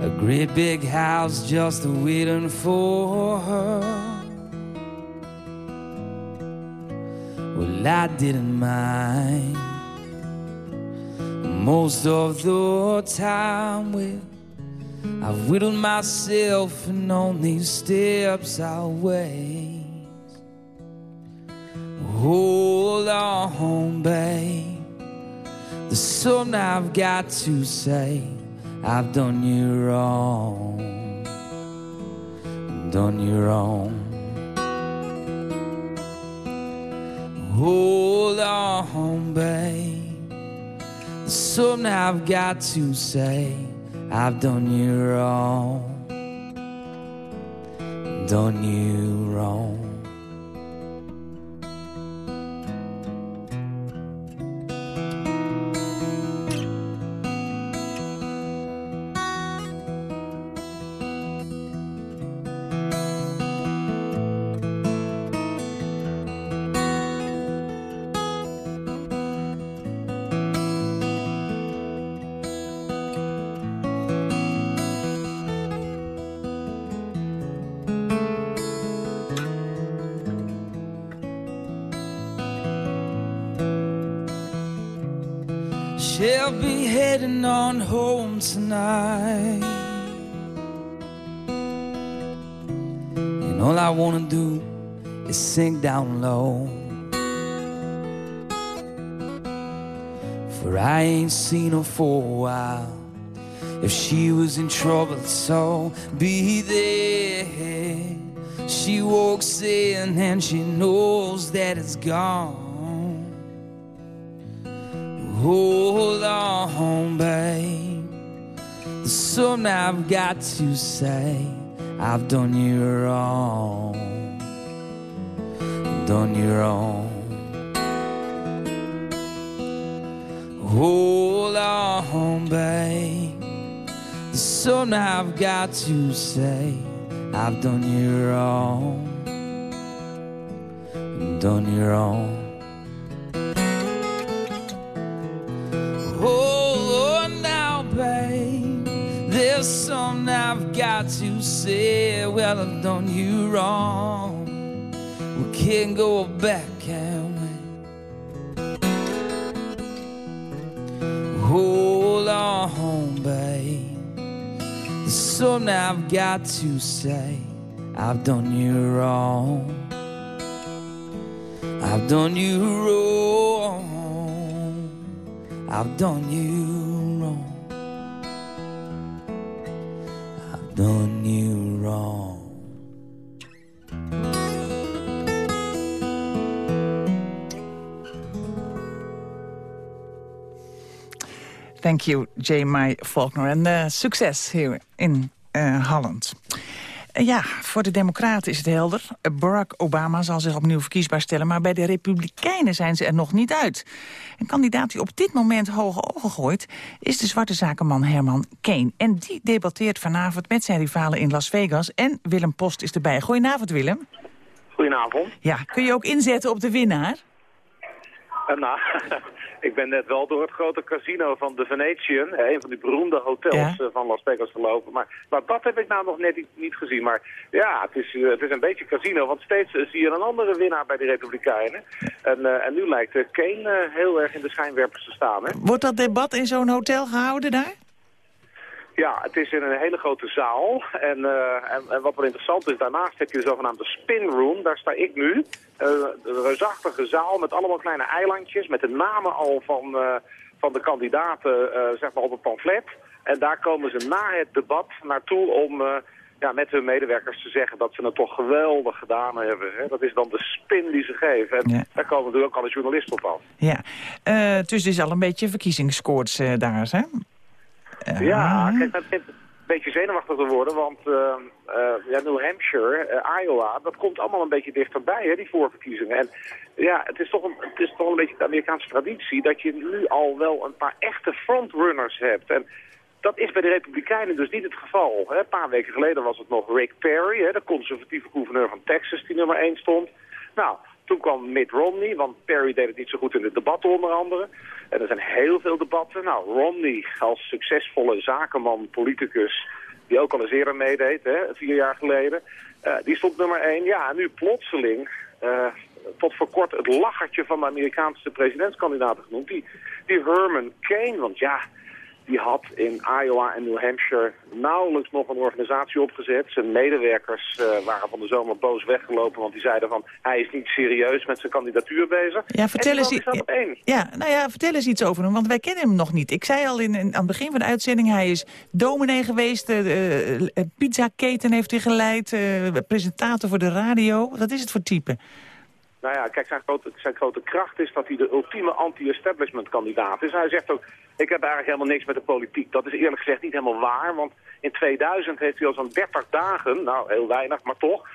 A great big house just waiting for her. Well, I didn't mind most of the time. I've whittled myself, and on these steps I'll wait. Hold on, babe. There's something I've got to say. I've done you wrong. Done you wrong. Hold on, babe. There's something I've got to say. I've done you wrong. Done you wrong. Tonight. And all I wanna do is sink down low. For I ain't seen her for a while. If she was in trouble, so be there. She walks in and she knows that it's gone. Hold on, babe. Something I've got to say. I've done you wrong. Done you wrong. Hold on, babe. Something I've got to say. I've done you wrong. Done you wrong. Got to say, well, I've done you wrong. We can't go back, can we? Hold on, babe. There's something I've got to say. I've done you wrong. I've done you wrong. I've done you done you wrong. Thank you, J. Mai Faulkner. En eh, succes hier in eh, Holland. Ja, voor de Democraten is het helder. Barack Obama zal zich opnieuw verkiesbaar stellen... maar bij de Republikeinen zijn ze er nog niet uit. Een kandidaat die op dit moment hoge ogen gooit... is de zwarte zakenman Herman Kane. En die debatteert vanavond met zijn rivalen in Las Vegas. En Willem Post is erbij. Goedenavond, Willem. Goedenavond. Ja, kun je ook inzetten op de winnaar? Uh, nou, ik ben net wel door het grote casino van de Venetian, een van die beroemde hotels eh, van Las Vegas gelopen. Maar, maar dat heb ik nou nog net niet, gezien. Maar ja, het is, eh, het is een beetje casino, want steeds eh, zie je een andere winnaar bij de Republikeinen. En, en nu lijkt Kane heel erg in de schijnwerpers te staan. Hè? Wordt dat debat in zo'n hotel gehouden daar? Ja, het is in een hele grote zaal. En, eh, en, en wat wel interessant is, daarnaast heb je de zogenaamde spin room. Daar sta ik nu. Eh, een reusachtige zaal met allemaal kleine eilandjes. Met de namen al van, eh, van de kandidaten zeg maar op een pamflet. En daar komen ze na het debat naartoe om ja, met hun medewerkers te zeggen dat ze het toch geweldig gedaan hebben. Hè? Dat is dan de spin die ze geven. En daar komen natuurlijk ook alle journalisten op af. Ja, dus het is al een beetje verkiezingskoorts daar, hè? Eh, Ja, kijk, het begint een beetje zenuwachtig te worden, want eh, eh, ja, New Hampshire, eh, Iowa, dat komt allemaal een beetje dichterbij, hè, die voorverkiezingen. En ja, het is, toch een, het is toch een beetje de Amerikaanse traditie dat je nu al wel een paar echte frontrunners hebt. En dat is bij de Republikeinen dus niet het geval. Hè. Een paar weken geleden was het nog Rick Perry, hè, de conservatieve gouverneur van Texas, die nummer 1 stond. Nou, toen kwam Mitt Romney, want Perry deed het niet zo goed in de debatten onder andere. En er zijn heel veel debatten. Nou, Romney als succesvolle zakenman, politicus, die ook al eens eerder meedeed, hè, vier jaar geleden. eh, die stond nummer één. Ja, nu plotseling, eh, tot voor kort het lachertje van de Amerikaanse presidentskandidaten genoemd. Die, die Herman Kane, want ja, die had in Iowa en New Hampshire nauwelijks nog een organisatie opgezet. Zijn medewerkers eh, waren van de zomer boos weggelopen, want die zeiden van... hij is niet serieus met zijn kandidatuur bezig. Ja, vertel en eens, ja, nou ja, vertel eens iets over hem, want wij kennen hem nog niet. Ik zei al in, in- aan het begin van de uitzending, hij is dominee geweest, eh, eh, eh, pizzaketen heeft hij geleid, presentator voor de radio. Wat is het voor type? Nou ja, kijk, zijn grote, zijn grote kracht is dat hij de ultieme anti-establishment kandidaat is. Hij zegt ook, ik heb eigenlijk helemaal niks met de politiek. Dat is eerlijk gezegd niet helemaal waar, want in 2000 heeft hij al zo'n 30 dagen, nou heel weinig, maar toch,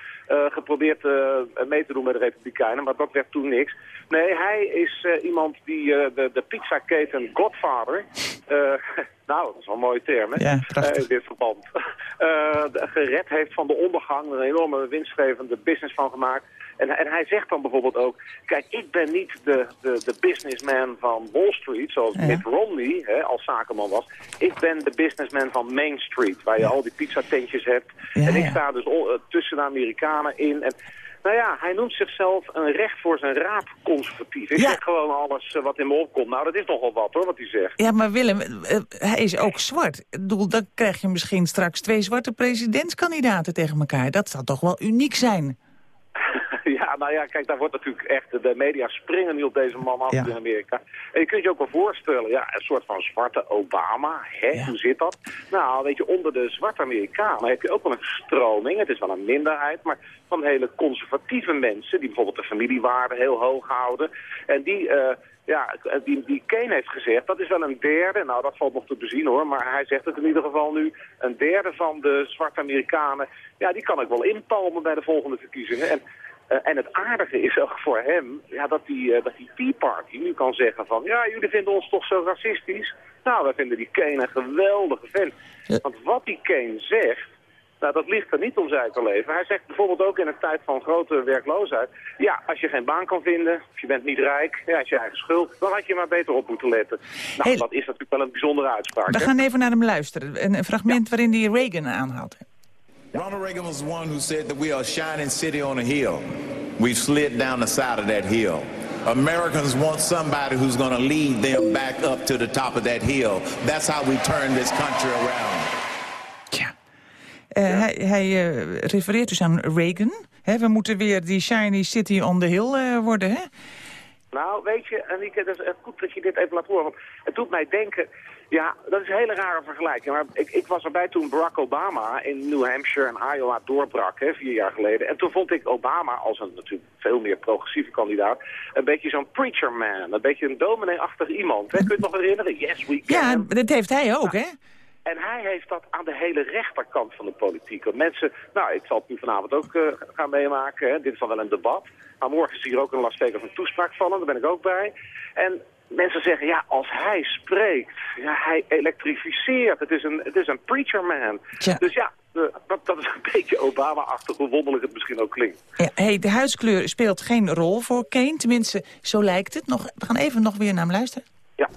geprobeerd eh, mee te doen met de Republikeinen, maar dat werd toen niks. Nee, hij is eh, iemand die eh, de, de pizzaketen Godfather, eh, nou, dat is wel een mooie term, hè? Ja. Eh, in dit verband, eh, gered heeft van de ondergang, er een enorme winstgevende business van gemaakt. En, en hij zegt dan bijvoorbeeld ook, kijk, ik ben niet de, de, de businessman van Wall Street, zoals Ja. Mitt Romney hè, als zakenman was. Ik ben de businessman van Main Street, waar je al die pizzatentjes hebt. En ik sta dus eh, tussen de Amerikanen in. En, nou ja, hij noemt zichzelf een recht voor zijn raap conservatief. Ik Ja. zeg gewoon alles eh, wat in me opkomt. Nou, dat is nogal wat hoor, wat hij zegt. Ja, maar Willem, eh, hij is ook zwart. Ik bedoel, dan krijg je misschien straks twee zwarte presidentskandidaten tegen elkaar. Dat zou toch wel uniek zijn? Nou ja, kijk, daar wordt natuurlijk echt, de media springen nu op deze man af Ja. in Amerika. En je kunt je ook wel voorstellen, ja, een soort van zwarte Obama, hè, hoe zit dat? Nou, weet je, onder de zwarte Amerikanen heb je ook wel een stroming, het is wel een minderheid, maar van hele conservatieve mensen, die bijvoorbeeld de familiewaarden heel hoog houden. En die, eh, ja, die, die Kane heeft gezegd, dat is wel een derde, nou dat valt nog te bezien hoor, maar hij zegt het in ieder geval nu, een derde van de zwarte Amerikanen, ja, die kan ik wel inpalmen bij de volgende verkiezingen. En eh, en het aardige is ook voor hem ja, dat, die, dat die Tea Party nu kan zeggen van... ja, jullie vinden ons toch zo racistisch? Nou, wij vinden die Kane een geweldige vent. Want wat die Kane zegt, nou, dat ligt er niet om zij te leven. Hij zegt bijvoorbeeld ook in een tijd van grote werkloosheid... ja, als je geen baan kan vinden, of je bent niet rijk, ja, als je eigen schuld... dan had je maar beter op moeten letten. Nou, dat is natuurlijk wel een bijzondere uitspraak. We hè? gaan even naar hem luisteren. Een, een fragment waarin hij Reagan aanhaalt. Ronald Reagan was the one who said that we are a shining city on a hill. We've slid down the side of that hill. Americans want somebody who's going to lead them back up to the top of that hill. That's how we turn this country around. Eh, Hij, hij eh, refereert dus aan Reagan. Hè, we moeten weer die shiny city on the hill eh, worden, hè? Nou, weet je, Anike, dat is goed dat je dit even laat horen. Want het doet mij denken, ja, dat is een hele rare vergelijking. Maar ik, ik was erbij toen Barack Obama in New Hampshire en Iowa doorbrak, hè, vier jaar geleden. En toen vond ik Obama, als een natuurlijk veel meer progressieve kandidaat, een beetje zo'n preacher man. Een beetje een dominee-achtig iemand. Hè. Kun je het nog herinneren? Yes, we can. Ja, dat heeft hij ook, hè? En hij heeft dat aan de hele rechterkant van de politiek. Want mensen, nou, ik zal het nu vanavond ook eh, gaan meemaken. Hè. Dit is dan wel een debat. Maar morgen is hier ook in Las Vegas een toespraak vallen. Daar ben ik ook bij. En mensen zeggen, ja, als hij spreekt, ja, hij elektrificeert. Het is een, het is een preacher man. Dus ja, eh, dat, dat is een beetje Obama-achtig, hoe wonderlijk het misschien ook klinkt. Ja, hey, de huidskleur speelt geen rol voor Kane. Tenminste, zo lijkt het. Nog, we gaan even nog weer naar hem luisteren.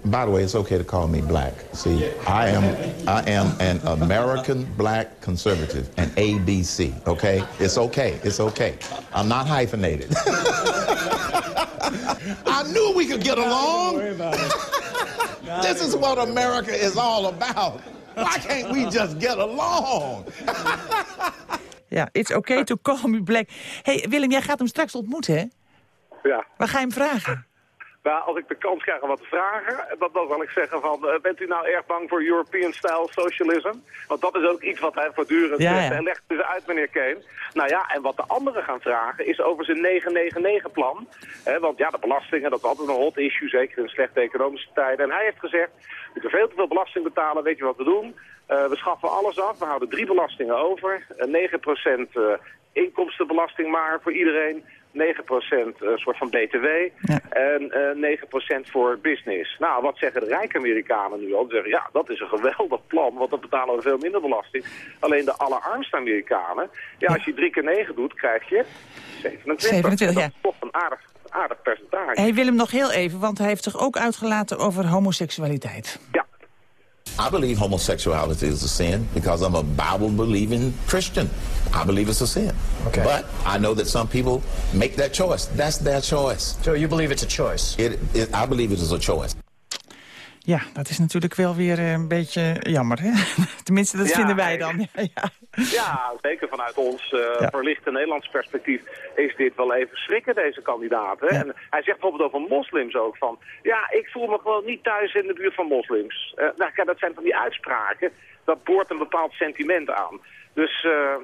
By the way, it's okay to call me black. See, I am I am an American black conservative, an ABC. Okay, it's okay. It's okay. I'm not hyphenated. I knew we could get along. this is what America is all about. Why can't we just get along? Ja, it's okay to call me black. hey, Willem, jij gaat hem straks ontmoeten, hè? Ja. Waar ga je hem vragen? Nou, als ik de kans krijg om wat te vragen, dan, dan zal ik zeggen van, eh, bent u nou erg bang voor European-style socialism? Want dat is ook iets wat hij voortdurend Ja, zegt. ja. En legt dus uit, meneer Kane. Nou ja, en wat de anderen gaan vragen is over zijn 999-plan. want ja, de belastingen, dat is altijd een hot issue, zeker in slechte economische tijden. En hij heeft gezegd, we moeten veel te veel belasting betalen, weet je wat we doen? Eh, we schaffen alles af, we houden drie belastingen over. Eh, 9% eh, inkomstenbelasting maar voor iedereen. 9% een soort van BTW en eh 9% voor business. Nou, wat zeggen de rijke Amerikanen nu al? Die zeggen, ja, dat is een geweldig plan, want dan betalen we veel minder belasting. Alleen de allerarmste Amerikanen, ja, als je 3 keer 9 doet, krijg je 27. 27, dat ja. is toch een aardig, aardig percentage. Hey, Willem, nog heel even, want hij heeft zich ook uitgelaten over homoseksualiteit. I believe homosexuality is a sin because I'm a Bible-believing Christian. I believe it's a sin. Okay. But I know that some people make that choice. That's their choice. So you believe it's a choice? It, it, I believe it is a choice. Ja, dat is natuurlijk wel weer eh, een beetje jammer, hè? Tenminste, dat Ja, vinden wij dan. Ja, ja. Ja, zeker vanuit ons eh, verlichte Nederlands perspectief is dit wel even schrikken, deze kandidaten. En hij zegt bijvoorbeeld over moslims ook van... ja, ik voel me gewoon niet thuis in de buurt van moslims. Eh, nou, kijk, dat zijn van die uitspraken, dat boort een bepaald sentiment aan. Dus eh,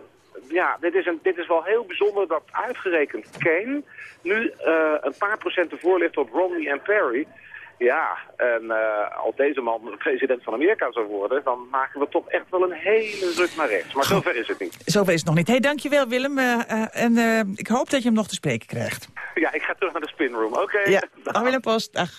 ja, dit is, een, dit is wel heel bijzonder dat uitgerekend Kane... nu eh, een paar procent ervoor ligt op Romney en Perry... Ja, en eh, als deze man president van Amerika zou worden... dan maken we toch echt wel een hele druk naar rechts. Maar zover is het niet. Zover is het nog niet. Hey, dankjewel Willem. eh, eh, en eh, ik hoop dat je hem nog te spreken krijgt. Ja, ik ga terug naar de spinroom. Oké. Ja, dag Willem Post. Dag.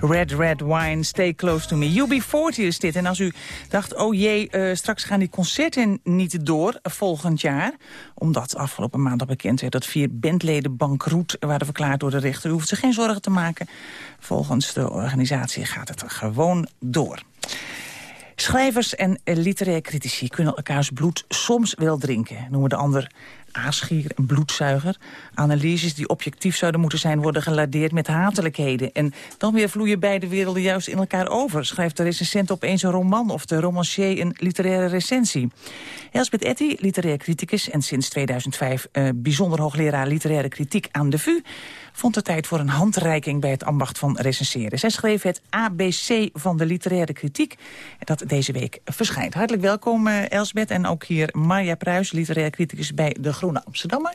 Red Red Wine, Stay Close to Me. UB40 is dit. En als u dacht, oh jee, eh, straks gaan die concerten niet door volgend jaar. Omdat afgelopen maand al bekend werd dat vier bandleden bankroet waren verklaard door de rechter. U hoeft zich geen zorgen te maken. Volgens de organisatie gaat het gewoon door. Schrijvers en eh, literair critici kunnen elkaars bloed soms wel drinken. Noemen de ander aasgier en bloedzuiger. Analyses die objectief zouden moeten zijn... worden geladeerd met hatelijkheden. En dan weer vloeien beide werelden juist in elkaar over. Schrijft de recensent opeens een roman of de romancier een literaire recensie. Elsbeth Etty, literair criticus en sinds 2005... eh, bijzonder hoogleraar literaire kritiek aan de VU vond de tijd voor een handreiking bij het ambacht van recenseren. Zij schreef het ABC van de literaire kritiek, dat deze week verschijnt. Hartelijk welkom eh, Elsbeth en ook hier Marja Pruis, literair criticus bij De Groene Amsterdammer.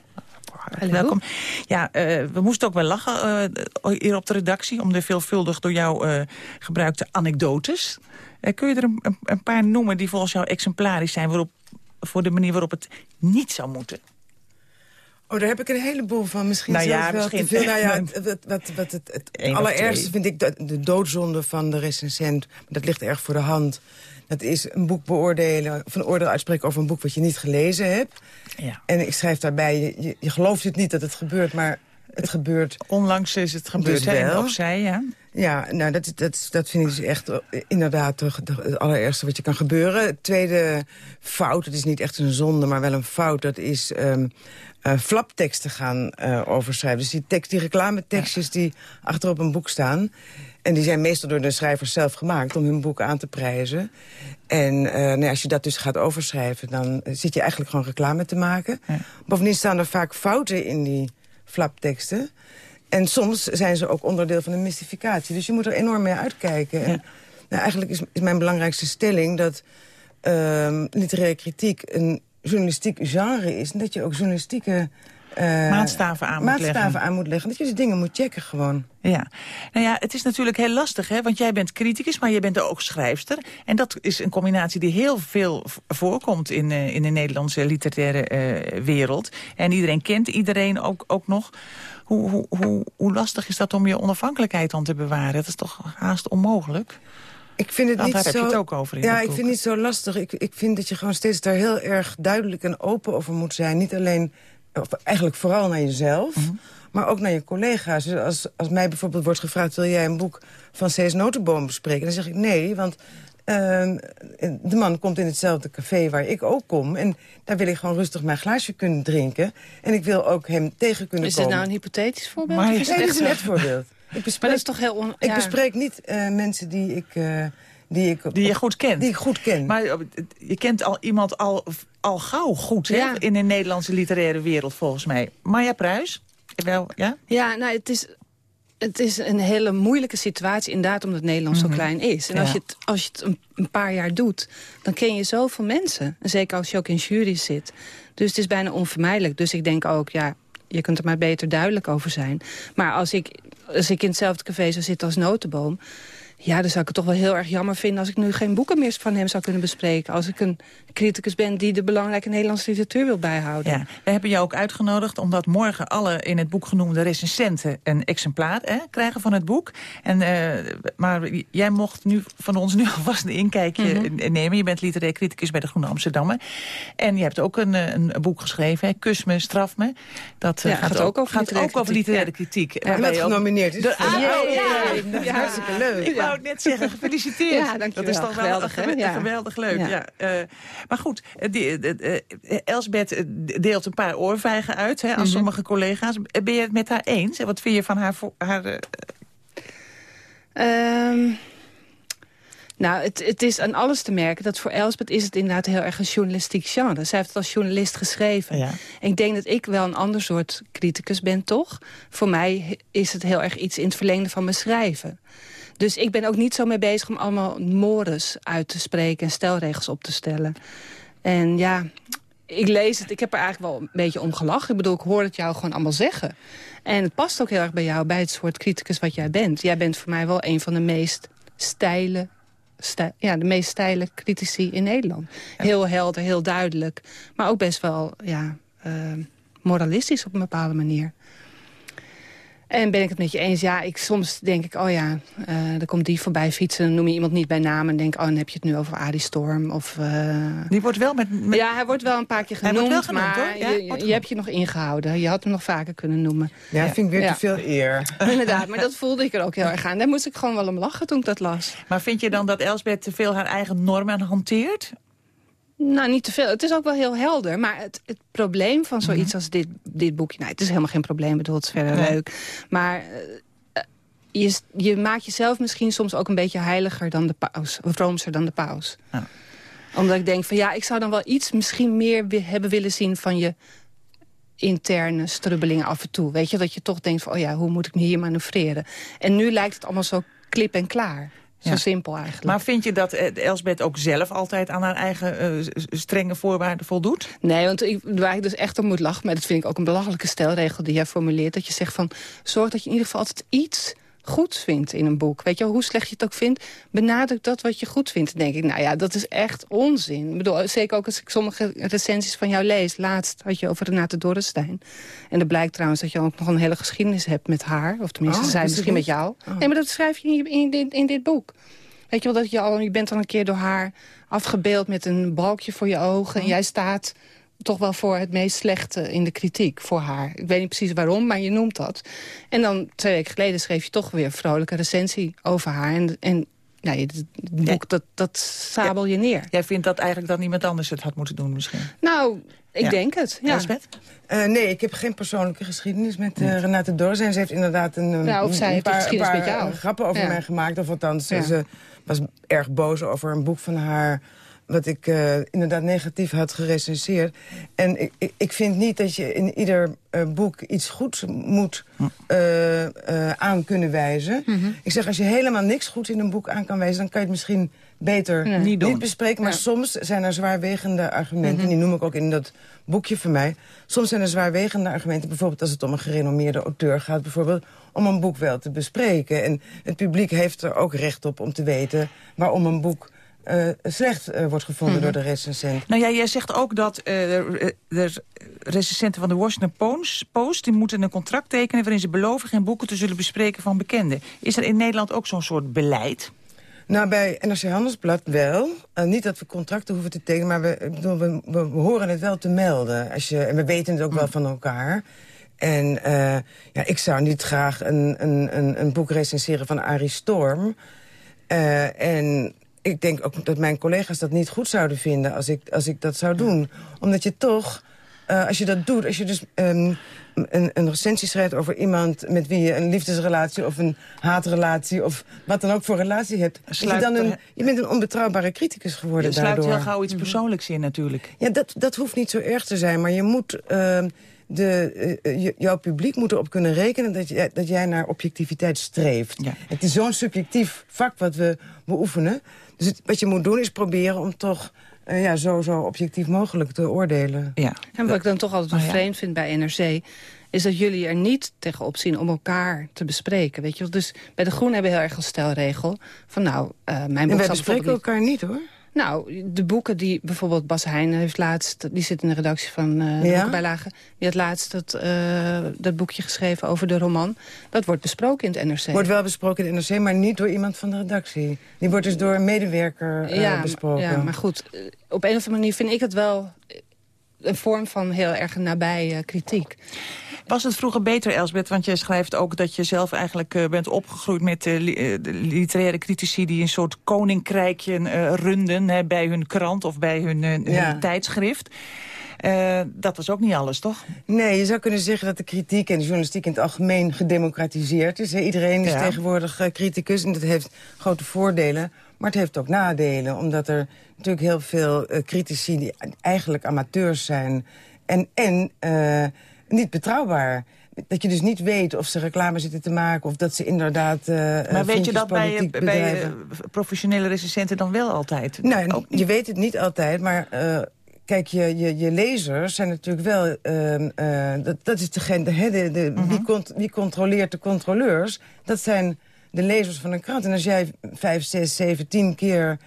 Hartelijk welkom. Ja, eh, we moesten ook wel lachen eh, hier op de redactie... om de veelvuldig door jou gebruikte anekdotes. Kun je er een, een- een paar noemen die volgens jou exemplarisch zijn... Waarop, voor de manier waarop het niet zou moeten? Oh, daar heb ik een heleboel van. Misschien Nou ja, misschien- veel. Nou ja, het, wat, wat, wat het, het allerergste vind ik de, de doodzonde van de recensent. Dat ligt erg voor de hand. Dat is een boek beoordelen, of een oordeel uitspreken over een boek wat je niet gelezen hebt. Ja. En ik schrijf daarbij, je, je, je gelooft het niet dat het gebeurt, maar het gebeurt. Onlangs is het gebeurd, dus wel. Opzij, ja. Ja, nou, dat, dat, dat vind ik dus echt eh, inderdaad het allerergste wat je kan gebeuren. Het tweede fout, het is niet echt een zonde, maar wel een fout... dat is ehm eh, flapteksten gaan eh, overschrijven. Dus die, tekst, die reclametekstjes die achterop een boek staan... en die zijn meestal door de schrijvers zelf gemaakt om hun boek aan te prijzen. En eh, nou ja, als je dat dus gaat overschrijven, dan zit je eigenlijk gewoon reclame te maken. Bovendien staan er vaak fouten in die flapteksten... En soms zijn ze ook onderdeel van een mystificatie. Dus je moet er enorm mee uitkijken. En, nou, eigenlijk is, is mijn belangrijkste stelling dat ehm, literaire kritiek een journalistiek genre is. En dat je ook journalistieke... eh, Maatstaven aan moet maatstaven leggen. aan moet leggen. Dat je dus dingen moet checken gewoon. Ja, nou ja, het is natuurlijk heel lastig, hè? want jij bent criticus, maar je bent ook schrijfster. En dat is een combinatie die heel veel voorkomt in, eh, in de Nederlandse literaire eh, wereld. En iedereen kent iedereen ook, ook nog. Hoe, hoe, hoe, hoe lastig is dat om je onafhankelijkheid dan te bewaren? Dat is toch haast onmogelijk? Ik vind het Want niet daar zo... heb je het ook over in Ja, ik boek. vind het niet zo lastig. Ik, ik vind dat je gewoon steeds daar heel erg duidelijk en open over moet zijn. Niet alleen, of eigenlijk vooral naar jezelf... Mhm. Maar ook naar je collega's. Dus als, als mij bijvoorbeeld wordt gevraagd... wil jij een boek van C.S. Notenboom bespreken? Dan zeg ik nee, want ehm, de man komt in hetzelfde café waar ik ook kom. En daar wil ik gewoon rustig mijn glaasje kunnen drinken. En ik wil ook hem tegen kunnen Is dit komen. nou een hypothetisch voorbeeld? Maar nee, is dit een echt voorbeeld. Ik bespreek, Maar dat is toch heel on- Ik bespreek niet eh, mensen die ik... eh, die, ik Die je goed kent. Die ik goed ken. Maar eh, je kent al iemand al, al gauw goed hè? Ja. in de Nederlandse literaire wereld volgens mij. Marja Pruis? Wel, ja? Ja, nou, het is, het is een hele moeilijke situatie, inderdaad, omdat Nederland Mhm. zo klein is. En als, je het, als je het een, een paar jaar doet, dan ken je zoveel mensen. En zeker als je ook in jury zit. Dus het is bijna onvermijdelijk. Dus ik denk ook, ja, je kunt er maar beter duidelijk over zijn. Maar als ik, als ik in hetzelfde café zou zitten als Notenboom... Ja, dan zou ik het toch wel heel erg jammer vinden... als ik nu geen boeken meer van hem zou kunnen bespreken. Als ik een criticus ben die de belangrijke Nederlandse literatuur wil bijhouden. Ja, we hebben jou ook uitgenodigd omdat morgen alle in het boek genoemde recensenten een exemplaar hè, krijgen van het boek. En, eh, maar jij mocht nu van ons nu alvast een inkijkje Mhm. nemen. Je bent literair criticus bij de Groene Amsterdammer. En je hebt ook een, eh, een boek geschreven, hè, Kus me, straf me. Dat eh, Ja, gaat ook over gaat literaire ook over kritiek, literaire ja. kritiek. Genomineerd is. De- Ja, Ah, hartstikke leuk. Ik wou het net zeggen, gefeliciteerd. Ja, dankjewel. Dat is toch wel Geweldig, hè? geweldig, Ja. geweldig leuk. Ja. Ja. Maar goed, eh, eh, eh, Elsbeth deelt een paar oorvijgen uit hè, aan Mhm. sommige collega's. Ben je het met haar eens? En Wat vind je van haar... haar eh, Ehm, nou, het, het is aan alles te merken dat voor Elsbeth is het inderdaad heel erg een journalistiek genre. Zij heeft het als journalist geschreven. Ja. En ik denk dat ik wel een ander soort criticus ben, toch? Voor mij is het heel erg iets in het verlengde van mijn schrijven. Dus ik ben ook niet zo mee bezig om allemaal mores uit te spreken... en stelregels op te stellen. En ja, ik lees het. Ik heb er eigenlijk wel een beetje om gelachen. Ik bedoel, ik hoor het jou gewoon allemaal zeggen. En het past ook heel erg bij jou, bij het soort criticus wat jij bent. Jij bent voor mij wel een van de meest stijle... stij- ja, de meest stijle critici in Nederland. Heel helder, heel duidelijk. Maar ook best wel ja, eh, moralistisch op een bepaalde manier. En ben ik het met je eens? Ja, ik, soms denk ik, oh ja, eh er komt die voorbij fietsen... dan noem je iemand niet bij naam en denk, oh, dan heb je het nu over Arie Storm. Of, eh, Die wordt wel met... Ja, hij wordt wel een paar keer Hij genoemd, wordt wel genoemd, maar hoor. Ja, je, wordt je hebt je nog ingehouden. Je had hem nog vaker kunnen noemen. Ja, vind ik weer te veel eer. Inderdaad, maar dat voelde ik er ook heel erg aan. Daar moest ik gewoon wel om lachen toen ik dat las. Maar vind je dan dat Elsbeth te veel haar eigen normen hanteert? Nou, niet te veel. Het is ook wel heel helder. Maar het, het probleem van zoiets als dit, dit boekje... Nou, het is helemaal geen probleem, bedoel, het is verder Nee. leuk. Maar eh, je, je maakt jezelf misschien soms ook een beetje heiliger dan de paus. Of roomser dan de paus. Omdat ik denk van ja, ik zou dan wel iets misschien meer hebben willen zien van je interne strubbelingen af en toe. Weet je, dat je toch denkt van, oh ja, hoe moet ik me hier manoeuvreren? En nu lijkt het allemaal zo klip en klaar. Zo Ja. simpel eigenlijk. Maar vind je dat eh, Elsbeth ook zelf altijd aan haar eigen eh, strenge voorwaarden voldoet? Nee, want ik, waar ik dus echt om moet lachen... maar dat vind ik ook een belachelijke stelregel die jij formuleert... dat je zegt van, zorg dat je in ieder geval altijd iets goeds vindt in een boek. Weet je hoe slecht je het ook vindt, benadruk dat wat je goed vindt. Dan denk ik, nou ja, dat is echt onzin. Ik bedoel, zeker ook als ik sommige recensies van jou lees. Laatst had je over Renate Dorrestein. En er blijkt trouwens dat je ook nog een hele geschiedenis hebt met haar. Of tenminste, Oh, zij misschien met jou. Oh. Nee, maar dat schrijf je in, in, dit, in dit boek. Weet je wel, dat je, al, je bent al een keer door haar afgebeeld met een balkje voor je ogen. En jij staat toch wel voor het meest slechte in de kritiek voor haar. Ik weet niet precies waarom, maar je noemt dat. En dan twee weken geleden schreef je toch weer een vrolijke recensie over haar. En, en nou, het boek, dat, dat sabel je neer. Jij vindt dat eigenlijk dat iemand anders het had moeten doen misschien? Nou, ik Ja. denk het. Ja. Eh, nee, ik heb geen persoonlijke geschiedenis met eh, Renate Dorzen. Ze heeft inderdaad een, Nou, of zij een heeft een paar, een met paar, jou. eh, grappen over Ja. mij gemaakt. Of althans, Ja. ze was erg boos over een boek van haar... wat ik eh, inderdaad negatief had gerecenseerd. En ik, ik- vind niet dat je in ieder eh, boek iets goeds moet eh, aan kunnen wijzen. Mhm. Ik zeg, als je helemaal niks goeds in een boek aan kan wijzen... dan kan je het misschien beter Nee. niet, bespreken. Maar Ja. soms zijn er zwaarwegende argumenten. Mhm. Die noem ik ook in dat boekje van mij. Soms zijn er zwaarwegende argumenten. Bijvoorbeeld als het om een gerenommeerde auteur gaat. Bijvoorbeeld om een boek wel te bespreken. En het publiek heeft er ook recht op om te weten... waarom een boek eh, slecht eh, wordt gevonden Mhm. door de recensent. Nou ja, jij zegt ook dat eh, de, de recensenten van de Washington Post, die moeten een contract tekenen waarin ze beloven geen boeken te zullen bespreken van bekenden. Is er in Nederland ook zo'n soort beleid? Nou, bij NRC Handelsblad wel. Niet dat we contracten hoeven te tekenen, maar we, bedoel, we, we horen het wel te melden. Als je, en we weten het ook wel van elkaar. En ja, ik zou niet graag een, een, een, een boek recenseren van Arie Storm. En ik denk ook dat mijn collega's dat niet goed zouden vinden als ik, als ik dat zou doen. Omdat je toch, eh, als je dat doet, als je dus ehm, een, een recensie schrijft over iemand met wie je een liefdesrelatie of een haatrelatie of wat dan ook voor relatie hebt. je, Sluit dan een, je bent een onbetrouwbare criticus geworden Je sluit daardoor. heel gauw iets persoonlijks in natuurlijk. Ja, dat, dat hoeft niet zo erg te zijn, maar je moet... ehm, de, eh, je- jouw publiek moet erop kunnen rekenen dat, jij dat jij naar objectiviteit streeft. Het is zo'n subjectief vak wat we beoefenen. Dus het- wat je moet doen is proberen om toch eh, ja, zo, zo objectief mogelijk te oordelen. Ja. En wat ik dan toch altijd wel Oh ja. vreemd vind bij NRC... is dat jullie er niet tegenop zien om elkaar te bespreken. Weet je? wel? Dus bij De Groen hebben we heel erg een stelregel... van nou, eh mijn boek En wij bespreken elkaar niet, hoor. Nou, de boeken die bijvoorbeeld Bas Heijn heeft laatst... die zit in de redactie van eh de Ja? boekenbijlagen... die had laatst dat, eh, dat boekje geschreven over de roman. Dat wordt besproken in het NRC. Wordt wel besproken in de NRC, maar niet door iemand van de redactie. Die wordt dus door een medewerker eh, ja, besproken. ja, maar goed, eh, op een of andere manier vind ik het wel... eh, een vorm van heel erg nabij eh, kritiek. Was het vroeger beter, Elsbeth? Want jij schrijft ook dat je zelf eigenlijk eh, bent opgegroeid met eh, li- eh, de literaire critici... die een soort koninkrijkje runden hè, bij hun krant of bij hun, hun Ja. tijdschrift. Dat was ook niet alles, toch? Nee, je zou kunnen zeggen dat de kritiek en de journalistiek in het algemeen gedemocratiseerd is. Iedereen is Ja. tegenwoordig criticus en dat heeft grote voordelen. Maar het heeft ook nadelen, omdat er natuurlijk heel veel eh, critici... die eigenlijk amateurs zijn en, en niet betrouwbaar. Dat je dus niet weet of ze reclame zitten te maken... of dat ze inderdaad eh Maar weet je dat bij, eh, bij eh, professionele recensenten dan wel altijd? Nou, je weet het niet altijd, maar kijk, je, je, je lezers zijn natuurlijk wel... ehm, eh, dat, dat is degene, de, hè, de, de, Mhm. wie, cont- wie controleert de controleurs? Dat zijn de lezers van een krant. En als jij vijf, zes, zeven, tien keer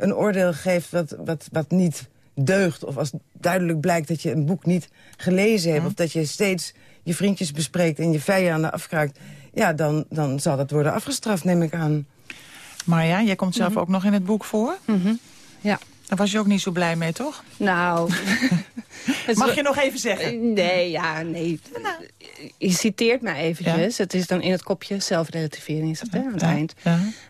een oordeel geeft wat, wat, wat niet deugt... of als duidelijk blijkt dat je een boek niet gelezen hebt... of dat je steeds je vriendjes bespreekt en je vijanden afkraakt... ja, dan, dan zal dat worden afgestraft, neem ik aan. Maar ja, jij komt zelf ook nog in het boek voor. Ja. Daar was je ook niet zo blij mee, toch? Nou... Mag je nog even zeggen? Nee, ja, nee. Je citeert mij eventjes. Het is dan in het kopje zelfrelativering is dat, hè, aan het eind.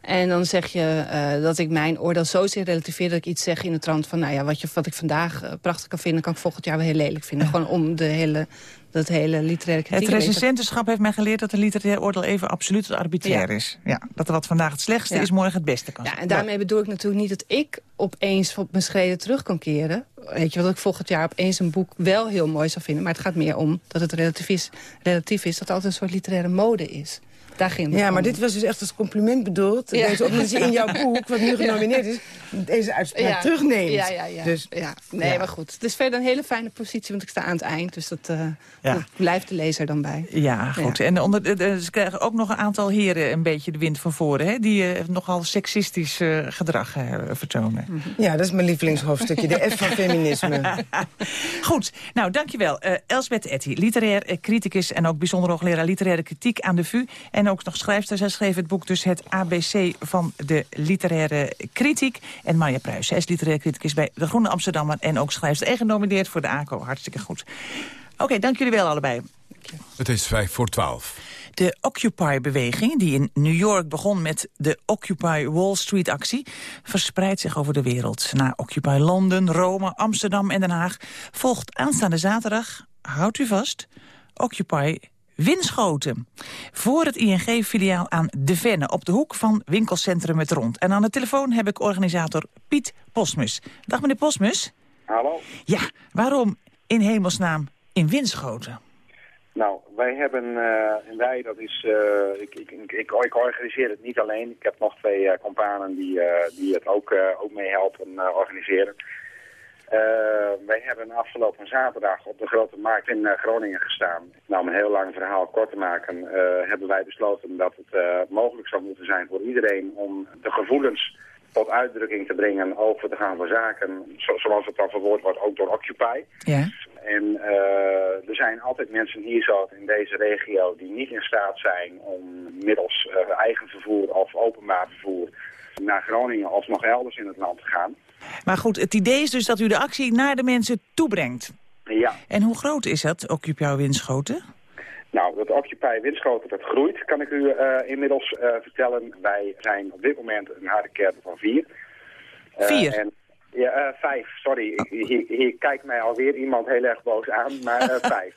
En dan zeg je eh, dat ik mijn oordeel zozeer relativeer... dat ik iets zeg in de trant van... nou ja, wat, je, wat ik vandaag eh, prachtig kan vinden... kan ik volgend jaar wel heel lelijk vinden. Gewoon om de hele, dat hele literaire kritiek... Het recensenschap heeft mij geleerd dat een literair oordeel even absoluut arbitrair Ja. is. Ja, dat er wat vandaag het slechtste Ja. is, morgen het beste kan Ja, zijn. en daarmee bedoel ik natuurlijk niet dat ik opeens op mijn schreden terug kan keren. Weet je, wat ik volgend jaar opeens een boek wel heel mooi zou vinden. Maar het gaat meer om dat het relatief is, relatief is dat het altijd een soort literaire mode is. Ja, maar dit was dus echt als compliment bedoeld. Ja. Deze, omdat je in jouw boek, wat nu genomineerd is... deze uitspraak Ja. terugneemt. Ja, ja, ja. Dus, ja. Nee, ja. maar goed. Het is verder een hele fijne positie, want ik sta aan het eind. Dus dat, eh, Ja. dat blijft de lezer dan bij. Ja, goed. En onder, ze krijgen ook nog een aantal heren een beetje de wind van voren. Hè? Die eh, nogal seksistisch eh, gedrag vertonen. Ja, dat is mijn lievelingshoofdstukje. De F van feminisme. Goed, nou dankjewel. Eh Elsbeth Etty, literair criticus en ook bijzonder hoogleraar literaire kritiek aan de VU. En ook nog schrijfster. Zij schreef het boek dus het ABC van de literaire kritiek. En Marja Pruijs, zij is literair criticus bij De Groene Amsterdammer. En ook schrijfster en genomineerd voor de ACO. Hartstikke goed. Oké, dank jullie wel allebei. Het is vijf voor twaalf. De Occupy-beweging, die in New York begon met de Occupy Wall Street-actie... verspreidt zich over de wereld. Na Occupy Londen, Rome, Amsterdam en Den Haag... volgt aanstaande zaterdag, houdt u vast, Occupy Winschoten. Voor het ING-filiaal aan De Venne, op de hoek van winkelcentrum Het Rond. En aan de telefoon heb ik organisator Piet Postmus. Dag meneer Postmus. Hallo. Ja, waarom in hemelsnaam in Winschoten? Nou, wij hebben, en wij, dat is, eh, ik, ik, ik, ik, organiseer het niet alleen. Ik heb nog twee eh companen die, die het ook, ook meehelpen eh, organiseren. Eh, wij hebben afgelopen zaterdag op de Grote Markt in eh, Groningen gestaan. Nou, om een heel lang verhaal kort te maken, eh, hebben wij besloten dat het mogelijk zou moeten zijn voor iedereen om de gevoelens tot uitdrukking te brengen over te gaan voor zaken, zo- zoals het dan verwoord wordt, ook door Occupy. Ja. En er zijn altijd mensen hier zo in deze regio die niet in staat zijn om middels eigen vervoer of openbaar vervoer naar Groningen of nog elders in het land te gaan. Maar goed, het idee is dus dat u de actie naar de mensen toebrengt. Ja, En hoe groot is dat, Occupy Winschoten? nou, dat Occupy Winschoten, dat groeit, kan ik u eh, inmiddels eh, vertellen. Wij zijn op dit moment een harde kern van vier. Eh, Vier? En, ja, eh, vijf, sorry. Ik- Hier, hier kijkt mij alweer iemand heel erg boos aan, maar eh, vijf.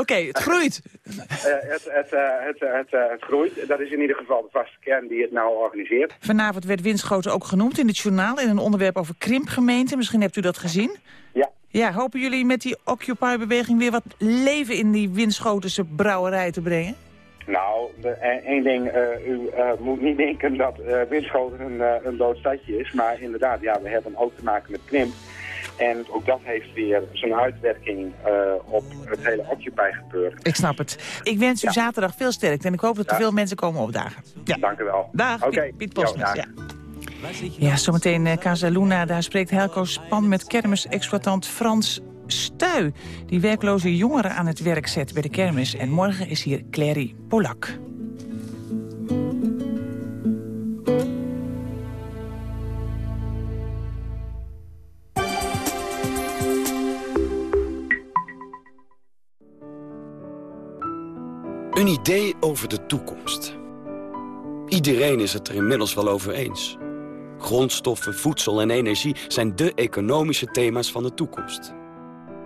Oké, het groeit. Eh, het, het, het, het, eh, het groeit. Dat is in ieder geval de vaste kern die het nou organiseert. Vanavond werd Winschoten ook genoemd in het journaal... in een onderwerp over krimpgemeenten. Misschien hebt u dat gezien? Ja. Ja, hopen jullie met die Occupy-beweging weer wat leven in die Winschotense brouwerij te brengen? Nou, eh, één ding, eh, u eh, moet niet denken dat eh Winschoten een, eh, een dood stadje is. Maar inderdaad, ja, we hebben ook te maken met krimp. En ook dat heeft weer zijn uitwerking op het hele Occupy gebeuren. Ik snap het. Ik wens u zaterdag veel sterkte en ik hoop dat er veel mensen komen opdagen. Ja. Dank u wel. Dag. Piet, Piet ja. Ja, zometeen eh, Casa Luna. Daar spreekt Helco Span met kermisexploitant Frans Stuy... die werkloze jongeren aan het werk zet bij de kermis. En morgen is hier Clary Polak. Een idee over de toekomst. Iedereen is het er inmiddels wel over eens. Grondstoffen, voedsel en energie zijn de economische thema's van de toekomst.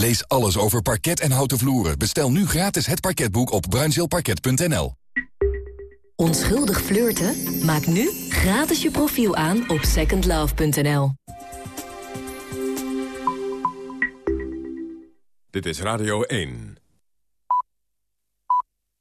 Lees alles over parket en houten vloeren. Bestel nu gratis het parketboek op bruinzeelparket.nl. Onschuldig flirten? Maak nu gratis je profiel aan op secondlove.nl. Dit is Radio 1.